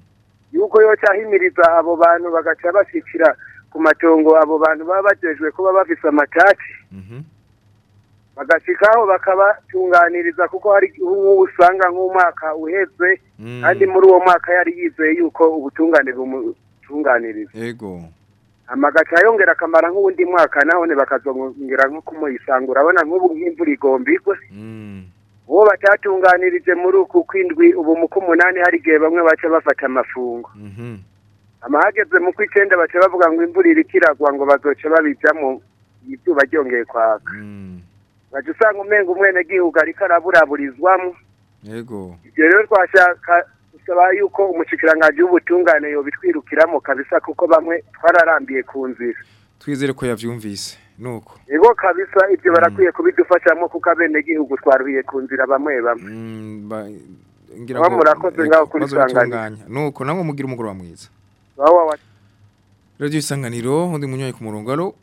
[SPEAKER 16] Yuko yoca ahimiriza abo bantu bagaca bashikira ku matongo abo bantu baba bajejwe kuba bafise amatati
[SPEAKER 4] mhm.
[SPEAKER 16] Bagashikaho bakabatunganiriza kuko hari nk'ubu usanga nk'umwaka uheze
[SPEAKER 4] Mm.
[SPEAKER 16] kandi muri uwo mwaka yari yizeye yuko ubutungane bumutunganiriza.
[SPEAKER 4] Yego
[SPEAKER 16] amagaca yongera akamara nk'uwundi mwaka nahone bakazongera nko kumuyisanga urabona nk'ubu nk'imvura igomba igwe.
[SPEAKER 4] Mm.
[SPEAKER 16] Uwo batatunganirije muri uku kwindwi ubu mu k'umunani hari igihe bamwe baca bafata amafungo.
[SPEAKER 4] Mhm.
[SPEAKER 16] Amahageze mu kw'icenda baca bavuga ngo imvura iriko iragwa ngo bazoca babijamwo izuba ryongeye kwaka.
[SPEAKER 4] Mm.
[SPEAKER 16] Baca usanga umenga umwenegihugu ariko araburaburizwamwo
[SPEAKER 4] yego.
[SPEAKER 16] Ibyo rero twashaka gusaba yuko umushikiranganji w'ubutungane yobitwirukiramo kabisa kuko bamwe twararambiye ku nzira.
[SPEAKER 4] Twizere ko yavyumvise. Nuko.
[SPEAKER 16] Ego kabisa ibyo barakwiye kubidufashamo kuko abenegihugu twaruhiye ku nzira bamwe bamwe.
[SPEAKER 4] Mm ba ngira
[SPEAKER 16] murakoze ngaho kuri
[SPEAKER 4] bazobitunganya nuko namwe mugira umugoroba mwiza. Radio isanganiro undi munywe ku murongo alo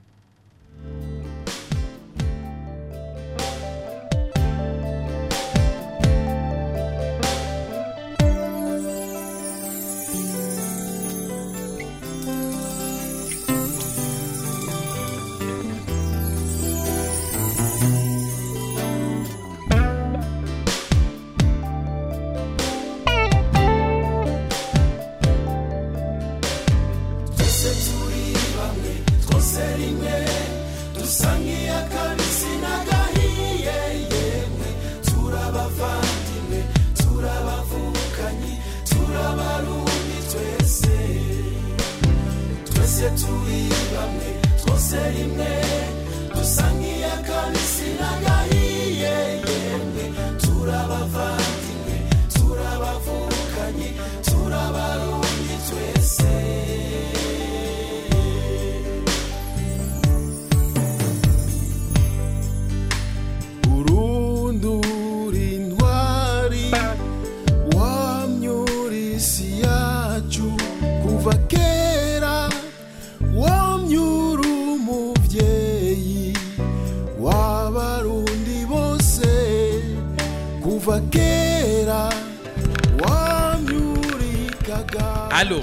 [SPEAKER 9] rimwe dusangiye call. Wamyurikaga
[SPEAKER 2] alo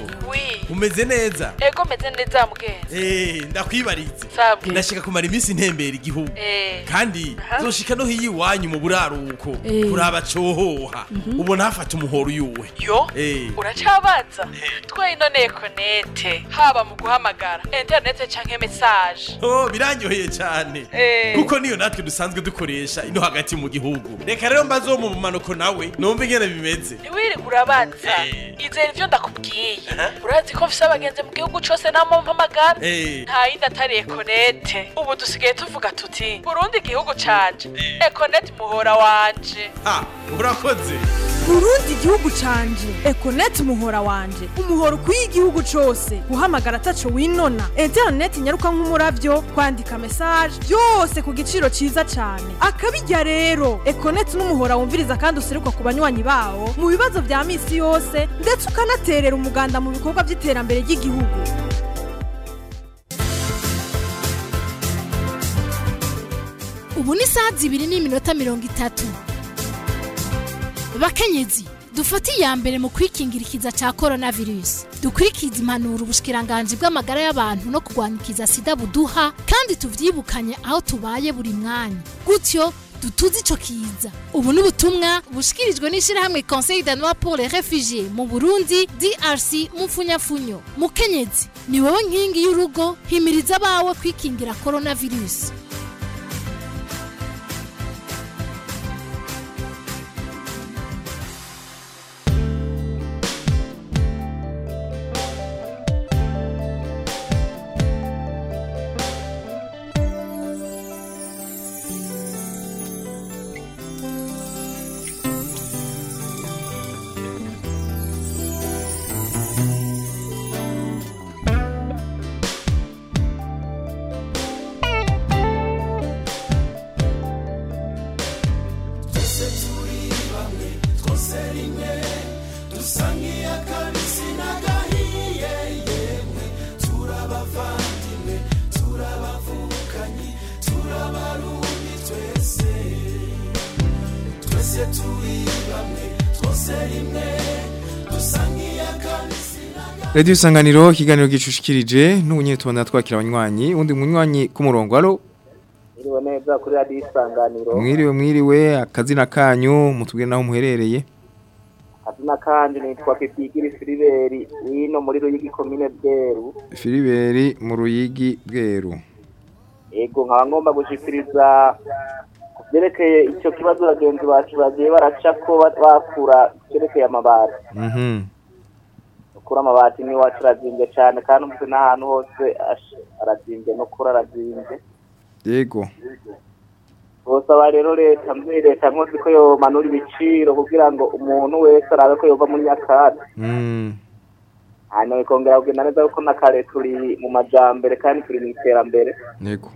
[SPEAKER 2] umeze neza?
[SPEAKER 17] Ego meze neza mugenzi
[SPEAKER 2] Eh, ndakwibaritse. Ndashika kumara iminsi ntembera igihugu.
[SPEAKER 17] Eh.
[SPEAKER 2] kandi zoshika no hiyi wanyu mu buraruko.
[SPEAKER 17] Eh.
[SPEAKER 2] kuraba cohoha.
[SPEAKER 17] Mhm.
[SPEAKER 2] ubona hafata umuhoro yuwe.
[SPEAKER 17] Yo?
[SPEAKER 2] Eh.
[SPEAKER 17] uracabaza twe ino nekonete haba mu guhamagara. Interinete canke message.
[SPEAKER 2] Oh, biranyoheye cyane kuko niyo natwe dusanzwe dukoresha ino hagati mu gihugu. Reka rero mbazo mu bumanuko nawe numva ingene bimeze.
[SPEAKER 17] Wiri urabaza izera ivyo ndakubwiye. Urazi ko mfise abagenzi mu gihugu cose namo mpamagara
[SPEAKER 2] Eh.
[SPEAKER 17] nta yindi atari ekonete ubu dusigaye tuvuga tuti burundi igihugu canje. Ekonete muhora wanje.
[SPEAKER 2] Ha urakoze
[SPEAKER 18] burundi igihugu canje. Ekoneti umuhora wanje. Umuhora ukwiye igihugu cose guhamagara ataco winona. Interineti nyaruka nk'umuravyo kwandika mesaje byose ku giciro ciza cane akabirya rero. Ekoneti n'umuhora wumviriza kandi useruka ku banywanyi bawo. Mu bibazo vya misi yose ndetse ukanaterera umuganda mu bikorwa vy'iterambere ry'igihugu.
[SPEAKER 19] Ubu ni saa zibiri n'iminota mirongo itatu. Bakenyezi dufate iya mbere mu kwikingira ikiza cya korona virusi dukurikize impanuro ubushikiranganji bw'amagara y'abantu no kurwanya ikiza sida buduha kandi tuvyibukanye aho tubaye buri mwanya. Gutyo dutuze ico kiza. Ubu ni ubutumwa bushikirijwe n'ishirahamwe conseil danois pour les mu burundi drc mu mfunyafunyo mukenyezi ni wowe nkingi y'urugo himiriza abawe kwikingira korona virusi
[SPEAKER 4] Radio Isanganiro ikiganiro gicushikirije n'ubunyene tubona twakira abanywanyi. Undi munywanyi ku murongo alo
[SPEAKER 20] Iriwe neza kuri radiyo isanganiro.
[SPEAKER 4] Mwiriwe mwiriwe. Akazina kanyu mutubwire naho muherereye.
[SPEAKER 20] Akazina kandi nitwa Kitigiri Filiberi wino muri Ruyigi komine Bweru.
[SPEAKER 4] Filiberi mu ruyigi bweru.
[SPEAKER 20] Ego nkaba ngomba gushikiriza byerekeye icyo kibazo bagenzi bacu bagiye baraca ko ba- bakura cyerekeye amabati. Ukura amabati n'iwacu arazimbye cyane kandi umutse n'ahantu hose arazimbye no kuri arazimbye
[SPEAKER 4] yego.
[SPEAKER 20] Bosaba rero leta mbe leta nkozi ko yomanura ibiciro kugira ngo umuntu wese arabe ko yova muri nyakatsi.
[SPEAKER 4] Mm.
[SPEAKER 20] Hanyuma bikongera kugenda neza kuko na kare turi mu majambere kandi turi mu iterambere.
[SPEAKER 4] Yego.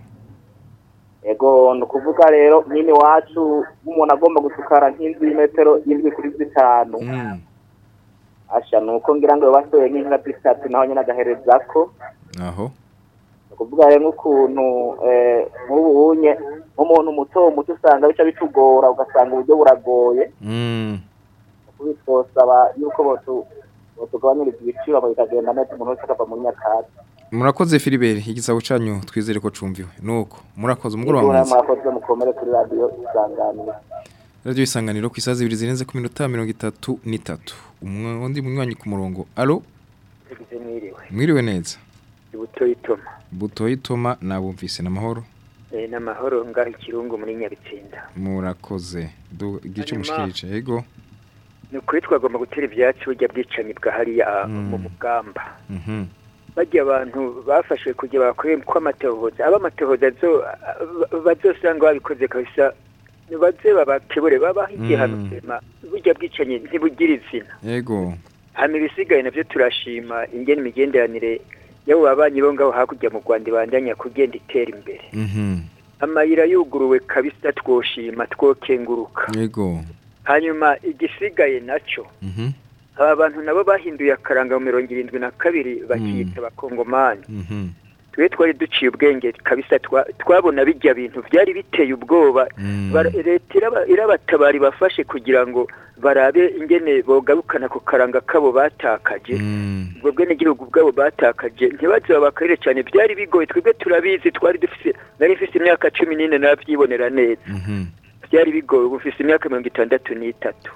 [SPEAKER 20] Ego ni ukuvuga rero nyine iwacu nk'umuntu agomba gusukara nk'inzu y'imetero y'indwi kuri zitanu. Asha ni uko ngira ngo basohoye nk'inka zitatu naho nyine agahereza ko
[SPEAKER 4] aho?
[SPEAKER 20] Ni ukuvuga rero nk'ukuntu eh, nk'ubu unye nk'umuntu muto muto usanga bica bitugora ugasanga uburyo buragoye.
[SPEAKER 4] Mm.
[SPEAKER 20] Twosaba yuko botugabaniriza ibiciro bikagenda neza umuntu wese akava muri nyakatsi.
[SPEAKER 4] Murakoze Philibert. Igisabo canyu twizere ko cumviwe nuko murakoze umugoroba mwiza
[SPEAKER 16] mwakoze mukomere kuri radiyo isanganiro.
[SPEAKER 4] Radio isanganiro ku isaha zibiri zirenze ku minota mirongo itatu n'itatu. Undi munywanyi ku murongo alo
[SPEAKER 21] mwiriwe.
[SPEAKER 4] mwiriwe neza
[SPEAKER 21] Ibuto itoma.
[SPEAKER 4] butoyi toma nabumvise n'amahoro
[SPEAKER 21] Eh namahoro ngaho ikirungu muri Nyabitsinda.
[SPEAKER 4] murakoze du igice
[SPEAKER 21] Hanyuma-
[SPEAKER 4] mushikirije yego
[SPEAKER 21] Ni ukuri twagomba gutera ibyatsi burya bwicanyi bwa hariya
[SPEAKER 4] Mm.
[SPEAKER 21] mu mugamba.
[SPEAKER 4] mhm
[SPEAKER 21] Bajya abantu bafashwe kugira bakore ko amatohoza aba amatohoza zo bazosanga babikoze kabisa baze babakebure babaho igihano
[SPEAKER 4] Mm.
[SPEAKER 21] sema burya bwicanyi ntibugira izina.
[SPEAKER 4] yego.
[SPEAKER 21] Hano ibisigaye na byo turashima ingene imigenderanire y'abo babanyi bo ngaho hakurya mu rwanda ibandanya kugenda itera imbere.
[SPEAKER 4] Mhm.
[SPEAKER 21] Amayira yuguruwe kabisa twoshima twokenguruka.
[SPEAKER 4] Yego.
[SPEAKER 21] Hanyuma igisigaye na cyo
[SPEAKER 4] mhm.
[SPEAKER 21] aba bantu nabo bahinduye akaranga mu mirongo irindwi na kabiri bakiyita abakongomani
[SPEAKER 4] mhm.
[SPEAKER 21] Twe twari duciye ubwenge kabisa twa- twabona bijya bintu byari biteye ubwoba. Bara- leta iraba- irabatabara ibafashe kugira ngo barabe ingene bogarukana ku karanga kabo batakaje. Ubwo bwenegihugu bwabo batakaje. Ntibaze babakarire cyane byari bigoye. Twebwe turabizi twari dufise nari mfise imyaka cumi n'ine nabyibonera neza.
[SPEAKER 4] Mhm
[SPEAKER 21] byari bigoye ubu mfise imyaka mirongo itandatu n'itatu.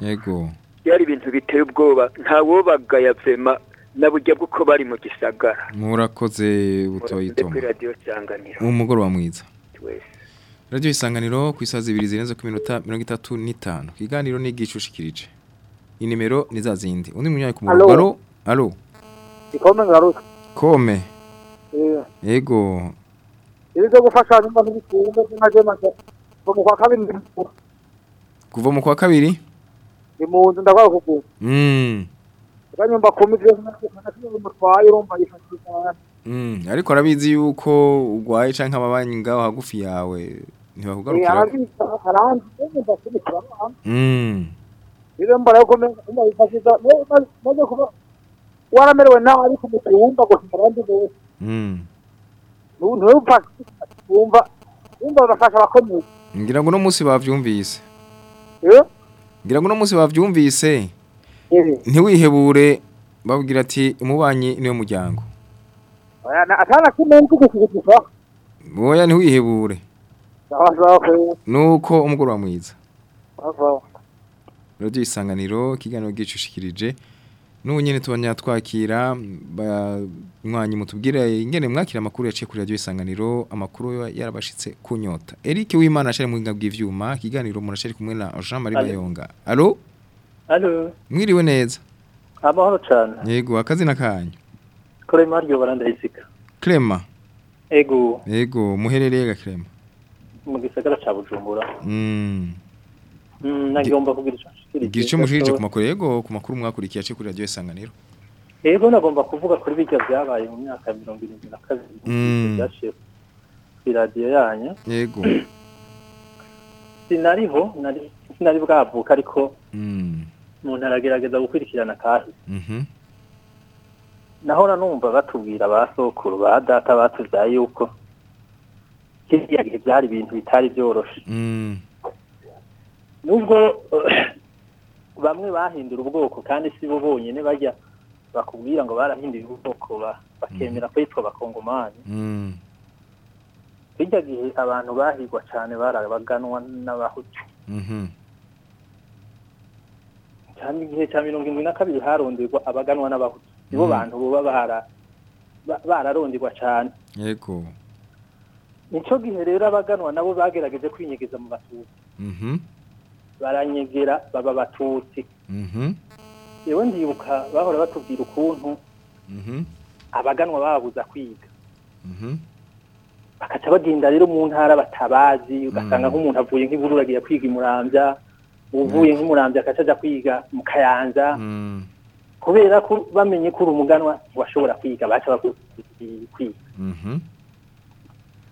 [SPEAKER 21] Byari ibintu biteye ubwoba. Ntawobagaya vema na burya bw'uko bari mu gisagara.
[SPEAKER 4] Murakoze butoyi
[SPEAKER 21] Murakoze
[SPEAKER 4] toma
[SPEAKER 21] kuri radiyo sanganiro
[SPEAKER 4] umugoroba mwiza. Radio isanganiro ku isaha zibiri zirenze ku minota mirongo itatu n'itanu. Ikiganiro ni igicushikirije inimero ni za zindi. Undi munywanyi ku murongo. Alo
[SPEAKER 22] Alo. ikome ngaruka.
[SPEAKER 4] Kome.
[SPEAKER 22] Eh.
[SPEAKER 4] Yego
[SPEAKER 22] ibi byo gufasha nyuma n'ibikunde by'inkaje make ngo mu kwa kabiri
[SPEAKER 4] kuva mu kwa kabiri?
[SPEAKER 22] Ndi mu nzu ndakwaye kuguma
[SPEAKER 4] mm.
[SPEAKER 22] Kanyumba kumi byo mutwaye urumva yifashisha
[SPEAKER 4] Mm. ariko arabizi yuko ugwaye canke ababanyi ngaho hagufi yawe ntibakugarukira
[SPEAKER 22] arandi turabana
[SPEAKER 4] mm.
[SPEAKER 22] rero mbara yuko mba yifashisha maze kuba waramerewe nawe ariko mu cyumba gusa abandi bose
[SPEAKER 4] mm.
[SPEAKER 22] ntubafashe wumva wumva bafasha abakomeye
[SPEAKER 4] ngira ngo no munsi bavyumvise
[SPEAKER 22] eh
[SPEAKER 4] ngira ngo no munsi bavyumvise
[SPEAKER 22] eh
[SPEAKER 4] ntiwihebure babwira ati umubanyi ni we muryango.
[SPEAKER 22] Atana kimwe n'ikugushigikisha
[SPEAKER 4] oya ntiwihebure. Nuko umugoroba mwiza. Radio isanganiro kiganiro gicushikirije n'ubu nyene tubanya twakira banywanyi mutubwire ingene mwakira amakuru yaciye kuri radio isanganiro amakuru ya- yarabashitse kunyota Eric Wimana ashari mu bw'ivyuma. Kiganiro murashari kumwe na Jean Marie. Bayonga. Allo mwiriwe neza
[SPEAKER 23] amahoro cyane.
[SPEAKER 4] yego akazina kanyu
[SPEAKER 23] Kore Mario barandayisika.
[SPEAKER 4] Clema
[SPEAKER 23] Ego,
[SPEAKER 4] yego muherereye ga Clema
[SPEAKER 23] mu gisagara ca Bujumbura.
[SPEAKER 4] mm.
[SPEAKER 23] Mm, nagomba kugira ico nshikirije.
[SPEAKER 4] gice mushirije ku makuru. Yego ku makuru mwakurikiye yaciye kuri radio isanganiro.
[SPEAKER 23] Ego nagomba kuvuga kuri bijya byabaye mu myaka ya 72
[SPEAKER 4] Mm.
[SPEAKER 23] byashiye ku radio yanyu.
[SPEAKER 4] yego [CLEARS THROAT]
[SPEAKER 23] Sinariho, nari sinari bwavuka ariko
[SPEAKER 4] mm.
[SPEAKER 23] Umuntu aragerageza gukurikirana kahi.
[SPEAKER 4] mhm
[SPEAKER 23] Nahora numva batubwira ba sokuru ba data batuvyaye yuko kiriya gihe byari ibintu bitari byoroshe.
[SPEAKER 4] mm.
[SPEAKER 23] Nubwo [CLEARS THROAT] bamwe bahindura ubwoko kandi si bo bonyine bajya bakubwira ngo barahinduye ubwoko ba- bakemera kwitwa abakongomani
[SPEAKER 4] mm.
[SPEAKER 23] Hirya gihe abantu bahigwa cyane barabaganwa n'abahutu.
[SPEAKER 4] Mhm
[SPEAKER 23] cyane igihe cya mirongo irindwi na kabiri haronderwa abaganwa n'abahutu. Nibo
[SPEAKER 4] Mm.
[SPEAKER 23] bantu boba bara- ba- bararonderwa cyane.
[SPEAKER 4] Yego.
[SPEAKER 23] Nicyo gihe rero abaganwa nabo bagerageje kwinyegeza mu batutsi.
[SPEAKER 4] Mhm.
[SPEAKER 23] Baranyegera baba abatutsi
[SPEAKER 4] mhm.
[SPEAKER 23] Yewe ndibuka bahora batubwira ukuntu
[SPEAKER 4] mhm.
[SPEAKER 23] abaganwa babuza kwiga.
[SPEAKER 4] Mhm.
[SPEAKER 23] Bakaca bagenda rero mu ntara batabazi ugasanga nk'umuntu avuye nk'iburu agiye kwiga imurambya uvuye nk'imurambya akaca aja kwiga mu kayanza.
[SPEAKER 4] Mm.
[SPEAKER 23] Kubera ko bamenye ko uri umuganwa washobora kwiga baca kwiga.
[SPEAKER 4] Mhm.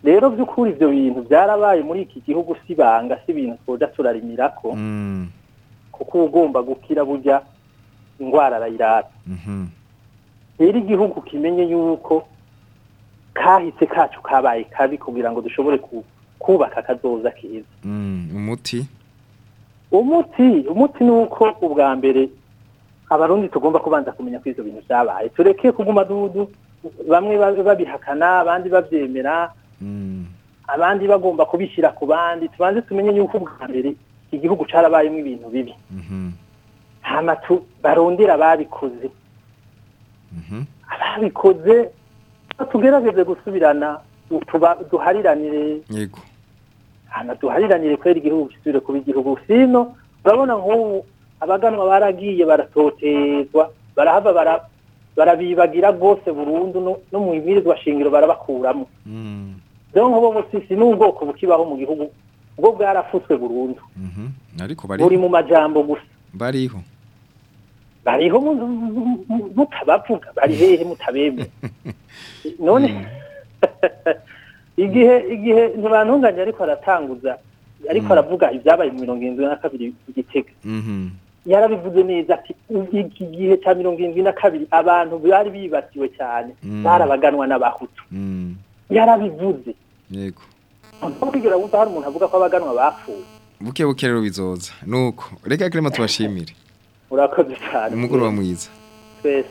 [SPEAKER 23] Rero by'ukuri ibyo bintu byarabaye muri iki gihugu si banga si ibintu twoja turarimirako.
[SPEAKER 4] Mm.
[SPEAKER 23] Kuko ugomba gukira burya indwara arayirata.
[SPEAKER 4] Mhm.
[SPEAKER 23] Rero igihugu kimenye yuko kahise kacu kabaye kabi kugira ngo dushobore ku- kubaka akazoza keza.
[SPEAKER 4] Mm. Umuti.
[SPEAKER 23] Umuti umuti ni uko ubwa mbere abarundi tugomba kubanza kumenya ko ivyo bintu vyabaye. Tureke kuguma dudu bamwe ba- babihakana abandi babyemera abandi bagomba kubishyira ku bandi tubanze tumenye yuko ubwa mbere igihugu carabayemo ibintu bibi. Hama tu- barondera ababikoze. Ababikoze tugerageze gusubirana duhariranire
[SPEAKER 4] yego.
[SPEAKER 23] Hama duhariranire kwera igihugu gisubire kuba igihugu sino urabona nk'ubu abaganwa baragiye baratotezwa barahava bara- barabibagira rwose burundu no- mu ibwirizwa shingiro barabakuramo rero nk'ubu musisi ni ubwoko bukibaho mu gihugu bwo bwarafutswe burundu buri mu majambo gusa
[SPEAKER 4] bariho
[SPEAKER 23] bariho mu- mu- mu- mutabavuga bari hehe mutabemwe none igihe igihe ntibantunganye ariko aratanguza ariko aravuga ibyabaye mu mirongo irindwi na kabiri i gitega. Yarabivuze neza ati iki gihe cya mirongo irindwi na kabiri abantu bari bibasiwe cyane barabaganwa n'abahutu. Yarabivuze.
[SPEAKER 4] Yego.
[SPEAKER 23] Ntukwigera wumva hari umuntu avuga ko abaganwa bapfuye.
[SPEAKER 4] Buke buke rero bizoza. Nuko reka kirema tubashimire.
[SPEAKER 23] Urakoze cyane.
[SPEAKER 4] Umugoroba mwiza.
[SPEAKER 23] Twese.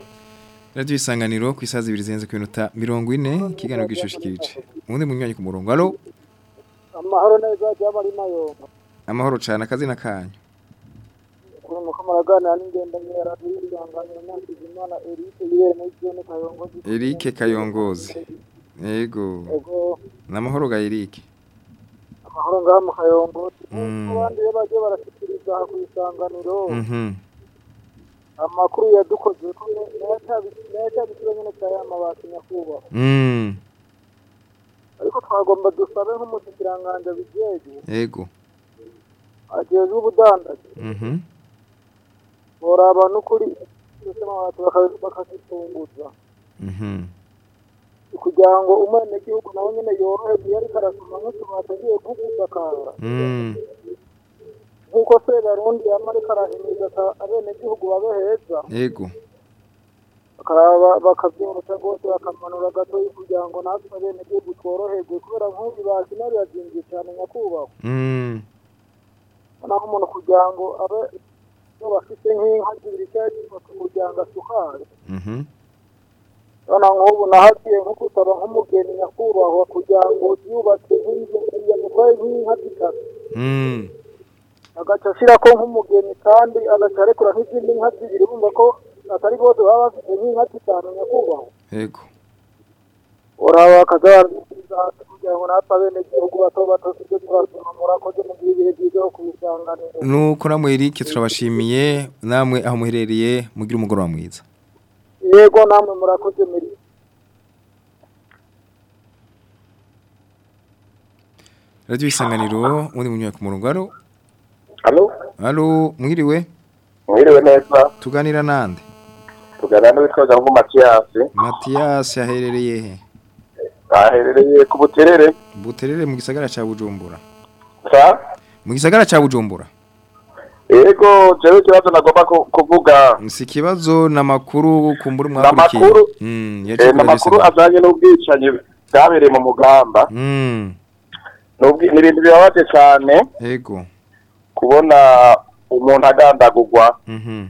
[SPEAKER 4] Radio isanganiro ku isazi ibiri zirenze ku minota mirongo ine ikiganiro gishushikirije ubundi munywanyi ku murongo alo
[SPEAKER 22] amahoro neza byaba ari
[SPEAKER 4] amahoro cane akazina kanyu.
[SPEAKER 22] Kuri muko muraganira n'ingendanyera n'isanganiro nyakizimana Eric yibere muri zone kayongozi.
[SPEAKER 4] Yego.
[SPEAKER 22] Ego
[SPEAKER 4] namahoro ga Eric.
[SPEAKER 22] Amahoro ngaha mu kayongozi.
[SPEAKER 4] Mm.
[SPEAKER 22] abandi rero bagiye barashyikiriza ku isanganiro.
[SPEAKER 4] Mhm
[SPEAKER 22] amakuru yadukoze ko nayacabikira nyine cya ya mabati nyakubahwa.
[SPEAKER 4] Mm
[SPEAKER 22] ariko twagomba dusabe nk'umushyikiranganje bijejwe
[SPEAKER 4] yego.
[SPEAKER 22] Ajejwe ubudandaji.
[SPEAKER 4] Mhm.
[SPEAKER 22] Boraba n'ukuri ndetse amabati baka- bakazitunguza
[SPEAKER 4] mhm.
[SPEAKER 22] Kugira ngo umwenegihugu nawe nyine yoroherwe iyo ariko arasoma nk'utubati agiye nko gusakara
[SPEAKER 4] mm
[SPEAKER 22] nk'uko se barundi yama ariko arahimiriza abenegihugu babe heza
[SPEAKER 4] yego
[SPEAKER 22] bakabyungutsa rwose bakamanura gatoyi kugira ngo natwe abenegihugu tworoherwe kubera nk'ubu bakina birazinvye cyane nyakubahwa.
[SPEAKER 4] Mm
[SPEAKER 22] naho umuntu kugira ngo abe bafite nk'inka zibiri cyangwa zitatu kugira ngo asukare
[SPEAKER 4] mhm.
[SPEAKER 22] Urabona nk'ubu nahagiye nko gusaba nk'umugeni nyakubahwa kugira ngo yubatse nk'inzu yamutwaye nk'inka zitatu. Agaca ashyirako nk'umugeni kandi agaca arekura nk'izindi nka zibiri bumva ko atari bose baba bafite nk'inka zitanu nyakubahwa.
[SPEAKER 4] Yego.
[SPEAKER 22] Uraba bakazababwiriza hasi kugira ngo natwe abenegihugu bato bato tujye turasoma murakoze mu gihe ibihe byiza ho kubisanganira.
[SPEAKER 4] Nuko namwe Eric turabashimiye namwe aho muherereye mugira umugoroba mwiza.
[SPEAKER 22] Yego namwe murakoze muri
[SPEAKER 4] radio isanganiro ubundi munywanyi ku murongo. Alo
[SPEAKER 24] Halo,
[SPEAKER 4] alo mwiriwe
[SPEAKER 24] mwiriwe neza.
[SPEAKER 4] tuganira nande
[SPEAKER 24] Tuganira n'uwitwa ngo Mathias,
[SPEAKER 4] Mathias aherereye he
[SPEAKER 24] aherereye ku Buterere.
[SPEAKER 4] Buterere mu gisagara ca Bujumbura
[SPEAKER 24] Sa?
[SPEAKER 4] mu gisagara ca Bujumbura
[SPEAKER 24] Yego, jewe ikibazo nagomba ku- kuvuga.
[SPEAKER 4] si ikibazo n'amakuru kumbura
[SPEAKER 24] N'amakuru.
[SPEAKER 4] mwakurikiye mm yaje
[SPEAKER 24] Eh,
[SPEAKER 4] kuri
[SPEAKER 24] n'amakuru
[SPEAKER 4] radio
[SPEAKER 24] ajanye n'ubwicanyi bwabereye mu mugamba.
[SPEAKER 4] mm
[SPEAKER 24] N'ubwi- Ni ibintu bibabaje cyane
[SPEAKER 4] yego
[SPEAKER 24] kubona umuntu agandagurwa.
[SPEAKER 4] mhm.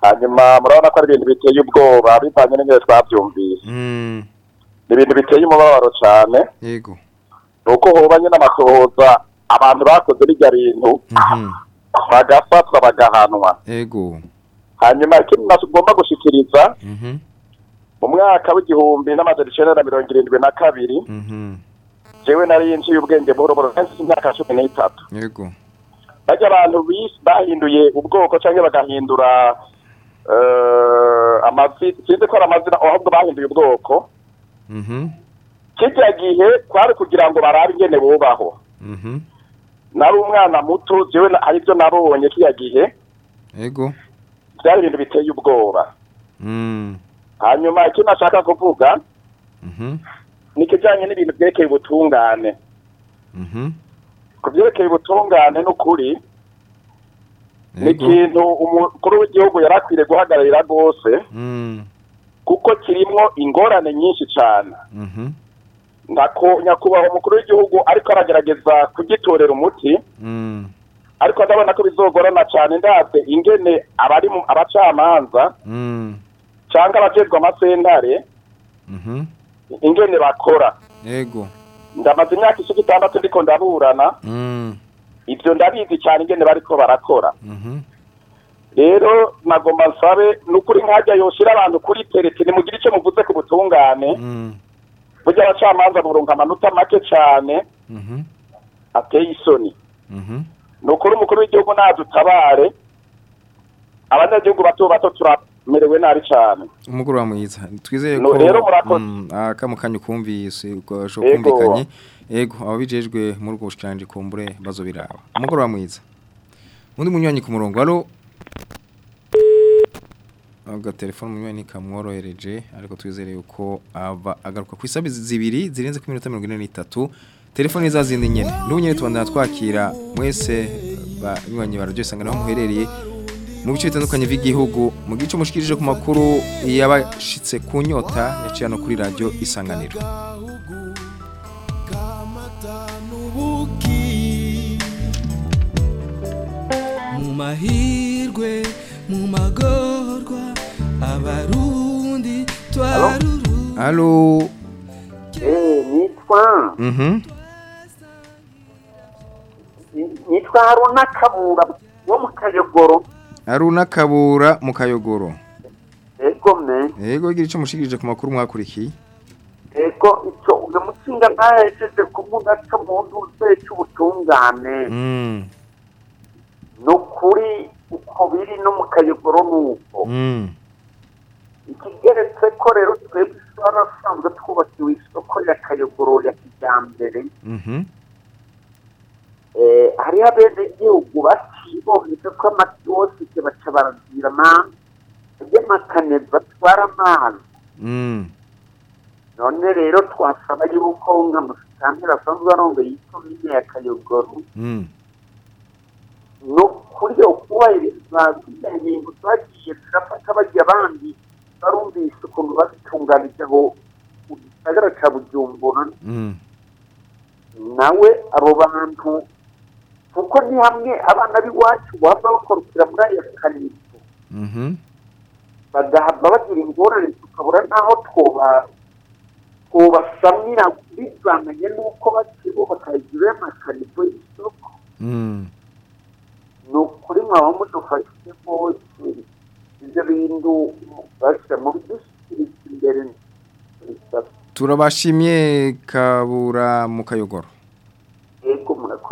[SPEAKER 24] Hanyuma murabona ko ari ibintu biteye ubwoba bivanye n'ingene twabyumvise.
[SPEAKER 4] mm.
[SPEAKER 24] Ni ibintu biteye umubabaro cyane.
[SPEAKER 4] yego.
[SPEAKER 24] Nuko hobanye n'amasohoza abantu bakoze birya bintu
[SPEAKER 4] mhm.
[SPEAKER 24] bagafatwa bagahanwa.
[SPEAKER 4] yego.
[SPEAKER 24] Hanyuma ikindi tugomba gushikiriza
[SPEAKER 4] mhm.
[SPEAKER 24] mu mwaka w'igihumbi n'amajana icenda na mirongo irindwi na kabiri jewe nari yinjiye ubwenge buhoro buhoro mfise imyaka cumi n'itatu. Barya abantu bahinduye ubwoko canke bagahindura eh, amazi sinzi ko ari amazina ahubwo bahinduye ubwoko.
[SPEAKER 4] Mhm
[SPEAKER 24] kirya gihe kwari kugira ngo barabe ingene bubaho.
[SPEAKER 4] Mhm
[SPEAKER 24] nari umwana muto jewe na- hari ivyo nabonye kirya gihe.
[SPEAKER 4] Yego
[SPEAKER 24] vyari ibintu biteye ubwoba.
[SPEAKER 4] Mm.
[SPEAKER 24] Hanyuma ikindi nashaka kuvuga?
[SPEAKER 4] Mhm
[SPEAKER 24] ni ikijanye n'ibintu vyerekeye ubutungane. Ku byerekeye ubutungane n'ukuri ni ikintu umukuru w'igihugu yari akwiriye guhagararira rwose
[SPEAKER 4] mm.
[SPEAKER 24] kuko kirimwo ingorane nyinshi cyane
[SPEAKER 4] mhm
[SPEAKER 24] ntako nyakubahwa umukuru w'igihugu ariko aragerageza kugitorera umuti
[SPEAKER 4] mm.
[SPEAKER 24] ariko ndabona ko bizogorana cyane ndabye ingene abari mu abacamanza
[SPEAKER 4] mm.
[SPEAKER 24] cyangwa abajejwe amasentare
[SPEAKER 4] Mhm.
[SPEAKER 24] ingene bakora.
[SPEAKER 4] Yego.
[SPEAKER 24] Ndamaze imyaka ishika itandatu ndiko ndaburana
[SPEAKER 4] Mm.
[SPEAKER 24] ivyo ndabizi cyane ingene bariko barakora
[SPEAKER 4] Mhm.
[SPEAKER 24] rero nagomba nsabe nukuri nkajya yoshira abantu kuri perete nimugire icyo muvuze ku butungane
[SPEAKER 4] Mm.
[SPEAKER 24] burya abacamanza buronka amanota make cyane
[SPEAKER 4] Mhm.
[SPEAKER 24] ateye isoni
[SPEAKER 4] Mhm.
[SPEAKER 24] ni ukuri umukuru w'igihugu nadutabare abanyagihugu bato bato turamerewe nabi cyane.
[SPEAKER 4] Umugoroba mwiza. Twizeye ko
[SPEAKER 24] rero murakoze.
[SPEAKER 4] mm, aka mu kanya ukumvise
[SPEAKER 24] Yego.
[SPEAKER 4] kumvikanye. Yego ababijejwe muri ubwo bushikiranje kumbure bazobiraba. Umugoroba mwiza. Undi munywanyi ku murongo. Alo? Aga telefone munywanyi kamworohereje ariko twizere yuko ava agaruka ku zibiri zirenze ku minota 43 telefone za zindi nyene. N'ubu nyene tubandana twakira. Mwese banywanyi bararyo isangano aho muherereye. Mu bice bitandukanye by'igihugu mu gice mushikirije ku makuru yabashitse ku nyota yaciye no kuri radio isanganiro.
[SPEAKER 15] Mu mahirwe mu magorwa abarundi twaruru
[SPEAKER 16] Eh, nitwa?
[SPEAKER 4] Mhm.
[SPEAKER 16] Nitwa Haruna Kabura wo mu
[SPEAKER 4] Aruna Kabura mu Kayogoro.
[SPEAKER 16] Ego me.
[SPEAKER 4] Yego gira ico mushikirije ku makuru mwakurikiye.
[SPEAKER 16] Ego ico uyu mushinga ntahejeje kuvuga co mu ntuze c'ubutungane.
[SPEAKER 4] Mm.
[SPEAKER 16] Ni ukuri uko biri no mu Kayogoro nuko.
[SPEAKER 4] Mm.
[SPEAKER 16] Ikigeretse ko rero twebwe twarasanzwe twubakiwe isoko ya Kayogoro ya kijambere
[SPEAKER 4] Mhm.
[SPEAKER 16] Eh, hariho abenegihugu baciboheze ko amati yose baca barazirana ry'amakane batwara amazi
[SPEAKER 4] Mm.
[SPEAKER 16] None rero twasaba yuko nka musitanteri asanzwe arongoye ikomine ya kayogoro
[SPEAKER 4] mm.
[SPEAKER 16] No kuri yo kubahiriza ziriya ngingo twagiye turafata bajya abandi barumvise ukuntu bazitunganije aho mu gisagara ca bujumbura nawe abo bantu kuko ni hamwe abana b'iwacu baba bakorukira muri aya kaniso
[SPEAKER 4] Mhm.
[SPEAKER 16] Bagahava bagira ingorane tukabura n'aho twoba twobasamira bivanganye n'uko bakiriho bakagira amakaniso y'isoko.
[SPEAKER 4] Mm.
[SPEAKER 16] Ni ukuri mwaba mudufashije bose ibyo bintu bashyira mu bidushyikiriza imbere.
[SPEAKER 4] Turabashimye Kabura mu Kayogoro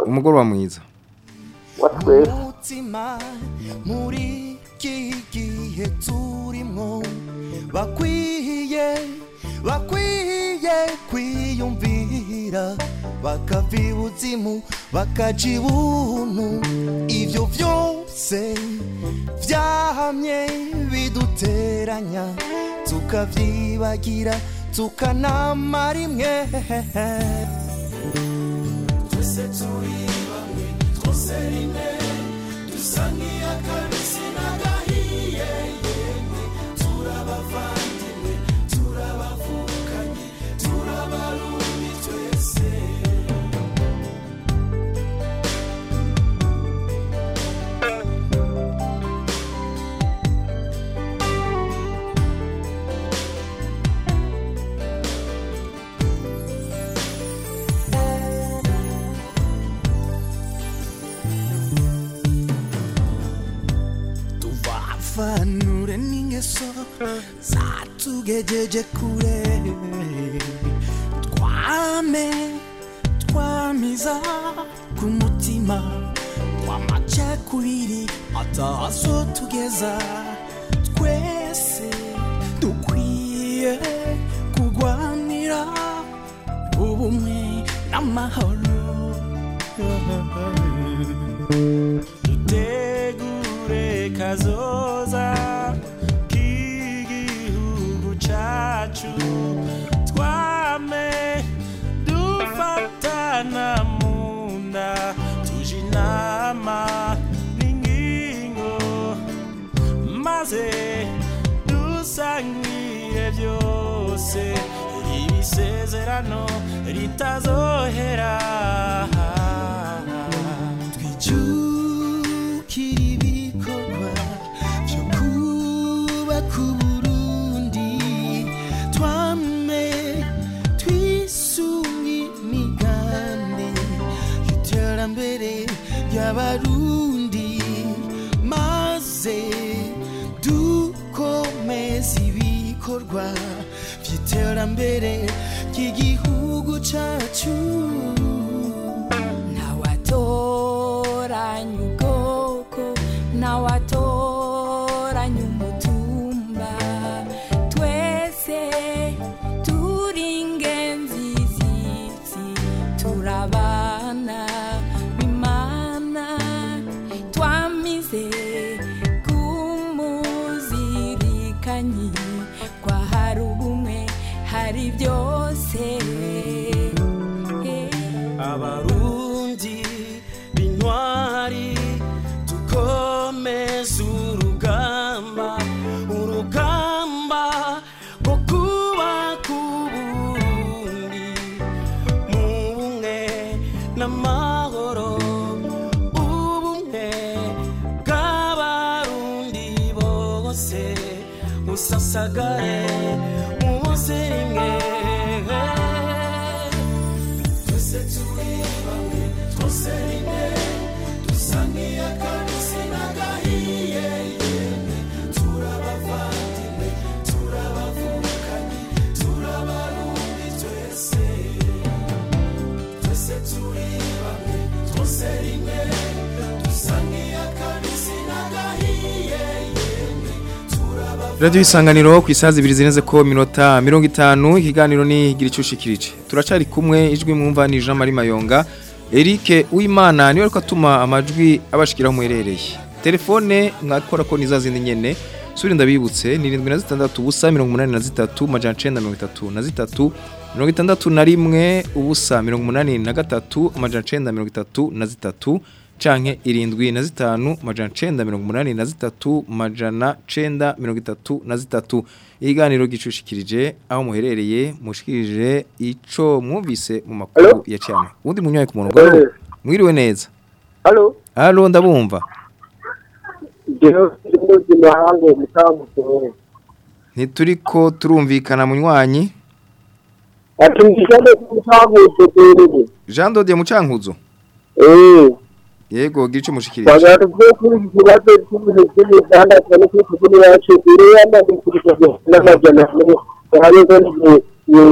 [SPEAKER 4] umugoroba mwiza.
[SPEAKER 15] Umutima muri iki gihe turimo bakwiye bakwiye kwiyumvira bakava ibuzimu bakaja ibuntu ivyo vyose vyahamye biduteranya tukavyibagira tukanama rimwe n'ingeso zatugejeje kure twame twamiza ku mutima w'amacakubiri atazo tugeza. Twese dukwiye kurwanira ubumwe n'amahoro dusangire byose ibisezerano ritazohera by'iterambere ry'igihugu cyacu
[SPEAKER 25] ntawatoranya
[SPEAKER 15] sagare.
[SPEAKER 4] Radio isanganiro ku isaha zibiri zirenze ko minota mirongo itanu ikiganiro ni gira icushikirije turacari kumwe ijwi mwumva ni Jean Marie Mayonga. Eric Uwimana ni we ariko atuma amajwi abashikira muherereye telefone mwakora ko nizazindi nyene. Suri ndabibutse ni 76 ubusa 83 majana 933 mirongo itandatu na rimwe ubusa mirongo umunani na gatatu amajana cenda mirongo itatu na zitatu. Canke irindwi na zitanu majana cenda mirongo umunani na zitatu majana cenda mirongo itatu na zitatu. Ikiganiro gicushikirije aho muherereye mushikirije ico mwumvise mu makuru ya cyane undi munywaye ku murongo? Mwiriwe neza.
[SPEAKER 26] Halo,
[SPEAKER 4] Allo ndabumva
[SPEAKER 26] mutamu
[SPEAKER 4] ntituriko turumvikana munywanyi
[SPEAKER 26] ngishande mutamu tete
[SPEAKER 4] Jean Dodier Mucankuzo
[SPEAKER 26] eh.
[SPEAKER 4] Yego gice mushikirije.
[SPEAKER 26] Twe kuri kibazo cy'ibintu by'imihanda cyane ko kuri yacu iri yanda n'ikiriko n'amajana hari ko ni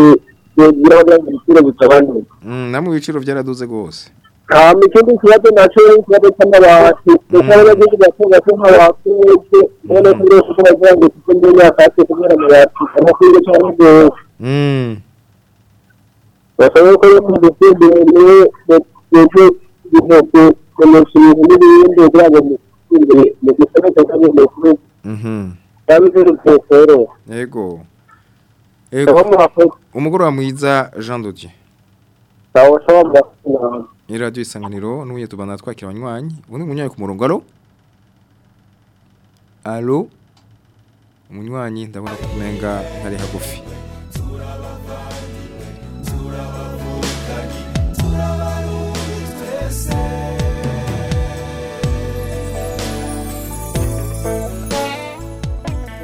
[SPEAKER 26] ni birabya ibiciro bitabanye
[SPEAKER 4] Mm, namwe ibiciro byaraduze gose
[SPEAKER 26] kama ikindi kibazo na cyo ni ikibazo cy'amabati. Kuko abanyagihugu bato bato nk'abakuze ubona ko rero kuko bagira ngo kuko mu myaka yacu kubera amabati. Amakuru cyane rwose.
[SPEAKER 4] Mm.
[SPEAKER 26] basaba ko mu gutsinda ni we n'ibyo bihugu kumushinga n'ibindi kugira ngo mu gisata cya kabiri mu gihugu
[SPEAKER 4] Mhm.
[SPEAKER 26] yabize urusengero
[SPEAKER 4] Yego. Yego. Umugoroba mwiza Jean Dodier.
[SPEAKER 26] sawa sawa murakoze
[SPEAKER 4] Ni radio isanganiro n'uye tubana twakira abanywanyi. Undi munywanyi ku murongo alo? Alo? Umunywanyi ndabona kumenga ntari hagufi.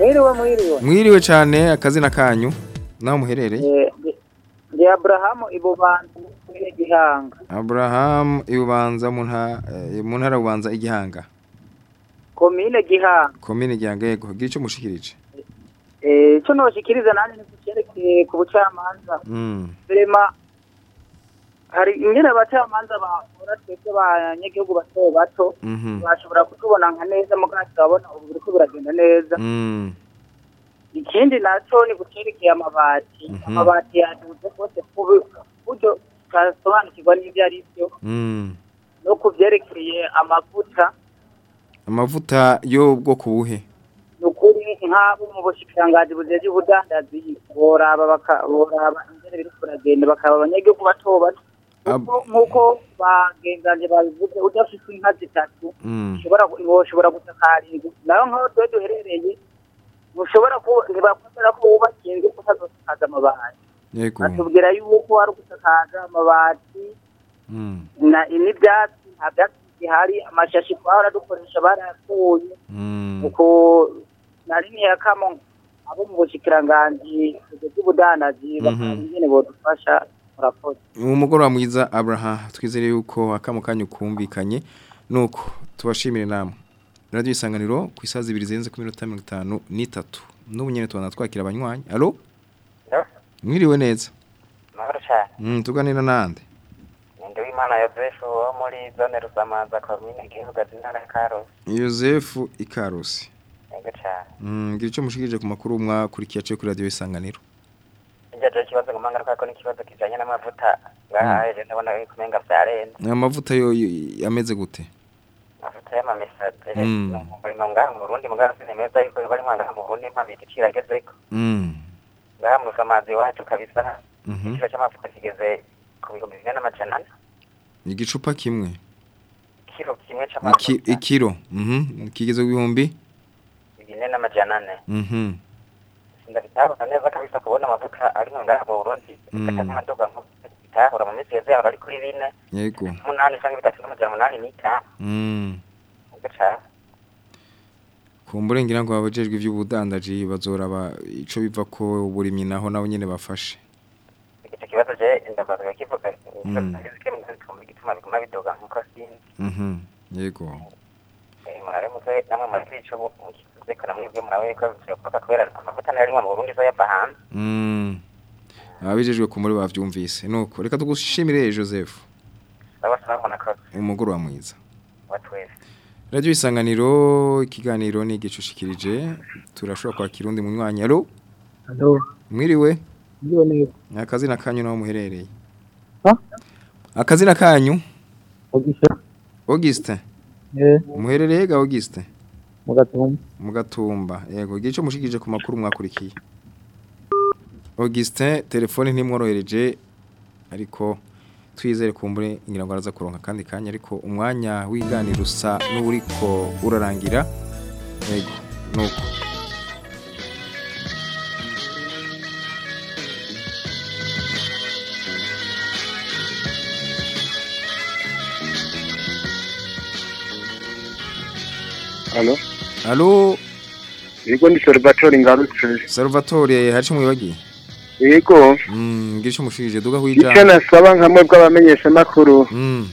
[SPEAKER 27] Mwiriwe mwiriwe
[SPEAKER 4] Mwiriwe cyane akazina kanyu. Naho muherereye?
[SPEAKER 27] Eh, ndi- aburahamu ibubanza muri gihanga
[SPEAKER 4] Abraham ibubanza mu eh, ntara bubanza igihanga.
[SPEAKER 27] komine gihanga
[SPEAKER 4] Komine gihanga yego. Gira ico mushikirije.
[SPEAKER 27] Eh, ico noshikiriza nani ni kucerekeye ku bucamanza
[SPEAKER 4] Mm.
[SPEAKER 27] Hari ingene abacamanza bahora twebwe abanyagihugu bato bato
[SPEAKER 4] Mhm.
[SPEAKER 27] bashobora kutubona nka neza mugabo turabona ubu biriko biragenda neza
[SPEAKER 4] Mm.
[SPEAKER 27] ikindi naco ni gucerekeye amabati
[SPEAKER 4] Mhm.
[SPEAKER 27] amabati yaduze rwose ku buryo tutasobanukirwa n'ivyo ari vyo
[SPEAKER 4] Mm.
[SPEAKER 27] no ku vyerekeye amavuta
[SPEAKER 4] Amavuta yo bwoko buhe?
[SPEAKER 27] ni ukuri nk'abo mu bushikiranganji bujeje ubudandazi boraba boraba ingene biriko biragenda bakaba abanyagihugu bato bato nk'uko bagenzanje babivuze udafise inka zitatu
[SPEAKER 4] Mm.
[SPEAKER 27] ushobora gu- woshobora gusakarirwa na yo nk'aho twe duherereye ntushobora ku ntibakwemera ko wubakiye inzu utazosakaza amabati
[SPEAKER 4] Yego.
[SPEAKER 27] batubwira yuko ari ugusakaza amabati
[SPEAKER 4] Mm.
[SPEAKER 27] na n'ibyatsi nta byatsi bihari amashashi twahora dukoresha barayakuye
[SPEAKER 4] Mm.
[SPEAKER 27] uko nari ntiyakamo abo mu bushikiranganji bw'ubudandaji bakaba
[SPEAKER 4] Mhm.
[SPEAKER 27] ingene bodufasha
[SPEAKER 4] umugoroba mwiza Abraham twizere yuko akamu kanyu kumvikanye. Nuko tubashimire namwe. Radio isanganiro ku isaha zibiri zirenze ku minota mirongo itanu n'itatu. N'ubu tubana twakira abanywanyi. Alo mwiriwe neza? Mm, tuganira nande
[SPEAKER 28] Ndi w'Imana Yozefu wo muri zone Rusamaza komine Gihugazi ntara ya Karusi.
[SPEAKER 4] yosefu ikarusi
[SPEAKER 28] Yego cyane.
[SPEAKER 4] mm, gira icyo mushikirije ku makuru mwakurikiye aciye kuri radio isanganiro.
[SPEAKER 28] Je ikibazo ngomanga nuko ko n'ikibazo kijanye n'amavuta ngaha ejo ndabona yuko umenga vyarenze.
[SPEAKER 4] amavuta yo yo- ameze gute
[SPEAKER 28] Amavuta y'amamesaje.
[SPEAKER 4] Mm.
[SPEAKER 28] Umurimo ngaha mu Burundi mugabo sinemeza yuko bari ngaha mu Burundi mpabita kiragezeko. Ngaha mu Rusamaza iwacu kabisa.
[SPEAKER 4] Mhm.
[SPEAKER 28] Igiciro c'amavuta kigeze ku bihumbi bine n'amajana ane.
[SPEAKER 4] igicupa kimwe
[SPEAKER 28] Kilo kimwe
[SPEAKER 4] Iki,
[SPEAKER 28] c'amavuta
[SPEAKER 4] ikiro mhm kigeze ku bihumbi
[SPEAKER 28] bine n'amajana ane.
[SPEAKER 4] Mhm
[SPEAKER 28] ndabitahura neza kabisa kubona amavuta ari ngaha mu Burundi
[SPEAKER 4] Mm.
[SPEAKER 28] atanaduka bitahura mu minsi yeze ari kuri bine
[SPEAKER 4] yego
[SPEAKER 28] umunani cyangwa bitatu n'amajana umunani n'itanu
[SPEAKER 4] mm. kumbure ngira ngo abajejwe ivy'ubudandaji bazoraba ico biva ko burimyi naho nabo nyene bafashe
[SPEAKER 28] icyo kibazo je ndabaza kivuga
[SPEAKER 4] Mm.
[SPEAKER 28] mu gituma biguma bidoga nk'uko sinzi
[SPEAKER 4] mhm yego
[SPEAKER 28] Eh, muze namwe muri ico muzekana mwebwe murabe ko bishoboka kubera amavuta na yo arimwa mu Burundi zo yava hanze
[SPEAKER 4] mm. abajejwe kumbure bavyumvise nuko reka tugushimire Joseph umugoroba mwiza Radio isanganiro ikiganiro ni igicushikirije turashobora kwakira undi munywanyi alo mwiriwe akazina kanyu naho muherereye akazina kanyu. Auguste.
[SPEAKER 26] Eh,
[SPEAKER 4] muherereye ga Auguste?
[SPEAKER 26] Mu gatumba.
[SPEAKER 4] mu gatumba yego igihe cyo mushikije ku makuru mwakurikiye Augustin telefone ntimworohereje ariko twizere kumbure ngira ngo araza kuronka kandi kanya ariko umwanya w'iganiro usa n'uriko urarangira yego nuko
[SPEAKER 6] Alo.
[SPEAKER 4] Alo
[SPEAKER 6] Yego ndi Salvatore ngarutse.
[SPEAKER 4] Salvatore hacu mwibagiye
[SPEAKER 6] Yego.
[SPEAKER 4] mm ngira cyo mushikije duga hwija
[SPEAKER 6] Icyo nasaba nkamwe bw'abamenyesha makuru.
[SPEAKER 4] mm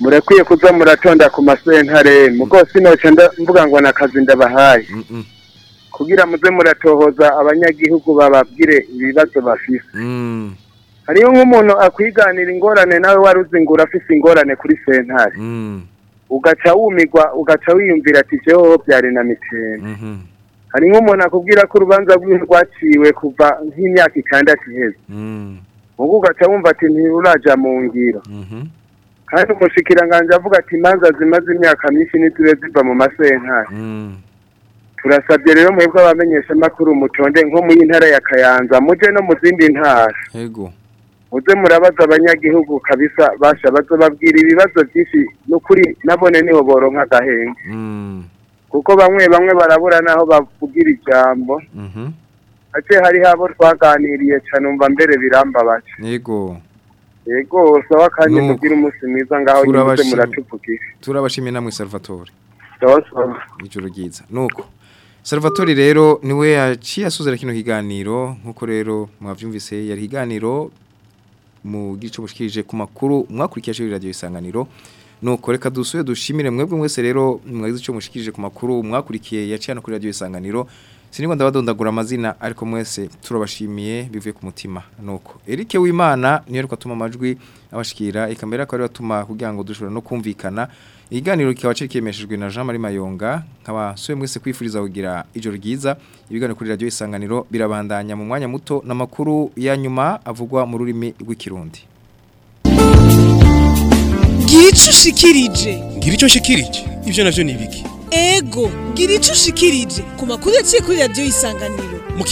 [SPEAKER 6] Murakwiye kuza muratonda ku masentare mugo sinoce nda- mvuga ngo nakazi ndabahaye.
[SPEAKER 4] mm -mm.
[SPEAKER 6] Kugira muze muratohoza abanyagihugu bababwire ibibazo bafise.
[SPEAKER 4] mm
[SPEAKER 6] Hariyo nk'umuntu akwiganira ingorane nawe waruzi ngo urafise ingorane kuri sentare.
[SPEAKER 4] mm
[SPEAKER 6] Ugaca wumigwa ugaca wiyumvira ati jewe byari na mitende.
[SPEAKER 4] mhm.
[SPEAKER 6] Hari nk'umuntu akubwira ko urubanza rwiwe rwaciwe kuva nk'imyaka itandatu iheze.
[SPEAKER 4] mm
[SPEAKER 6] Ubwo ugaca wumva ati ntiruraja mu ngiro.
[SPEAKER 4] mhm.
[SPEAKER 6] Kandi umushikiranganje avuga ati imanza zimaze imyaka myinshi ntizibe ziva mu masentare turasabye rero mwebwe abamenyesha makuru mutonde nko mu ntara ya Kayanza muje no mu zindi ntara.
[SPEAKER 4] Yego.
[SPEAKER 6] Muze murabaza abanyagihugu kabisa basha bazobabwira ibibazo byinshi n'ukuri nabone ni ho boronka agahenge.
[SPEAKER 4] Mm.
[SPEAKER 6] Kuko bamwe bamwe barabura naho bavugira ijambo.
[SPEAKER 4] Mhm
[SPEAKER 6] ate hariho abo twaganiriye cane umva mbere birambabaje.
[SPEAKER 4] Yego.
[SPEAKER 6] Yego sawa kandi mugire umunsi mwiza ngaho nyuze muratuvugisha
[SPEAKER 4] turabashimiye namwe Salvatore. Ijoro ryiza. Nuko. Salvatore rero ni we yaciye asuzera kino kiganiro nk'uko rero mwavyumvise yari kiganiro mu gice mushikirije ku makuru mwakurikiye cyo radio isanganiro. Nuko reka dusuye dushimire mwebwe mwese rero mwagize icyo mushikirije ku makuru mwakurikiye yaciye no kuri radio isanganiro. Sinigwa ndabadondagura amazina ariko mwese turabashimiye bivuye ku mutima. Nuko Eric w'Imana niyo riko atuma amajwi abashikira ikamera ko ari atuma kugira ngo dushobora no kumvikana. Iganiro kikaba cirikemeshejwe na Jean Marie Mayonga nkaba suye mwese kwifuriza kugira ijoro ryiza. Ibiganiro kuri radio isanganiro birabandanya mu mwanya muto n'amakuru ya nyuma avugwa mu rurimi rw'ikirundi.
[SPEAKER 18] Ngira ico ushikirije.
[SPEAKER 2] Ngira icyo nshikirije ibyo navyo ni ibiki?
[SPEAKER 18] Ego ngira ico ushikirije. Ku makuru yaciye kuri radiyo isanganiro.
[SPEAKER 2] Mu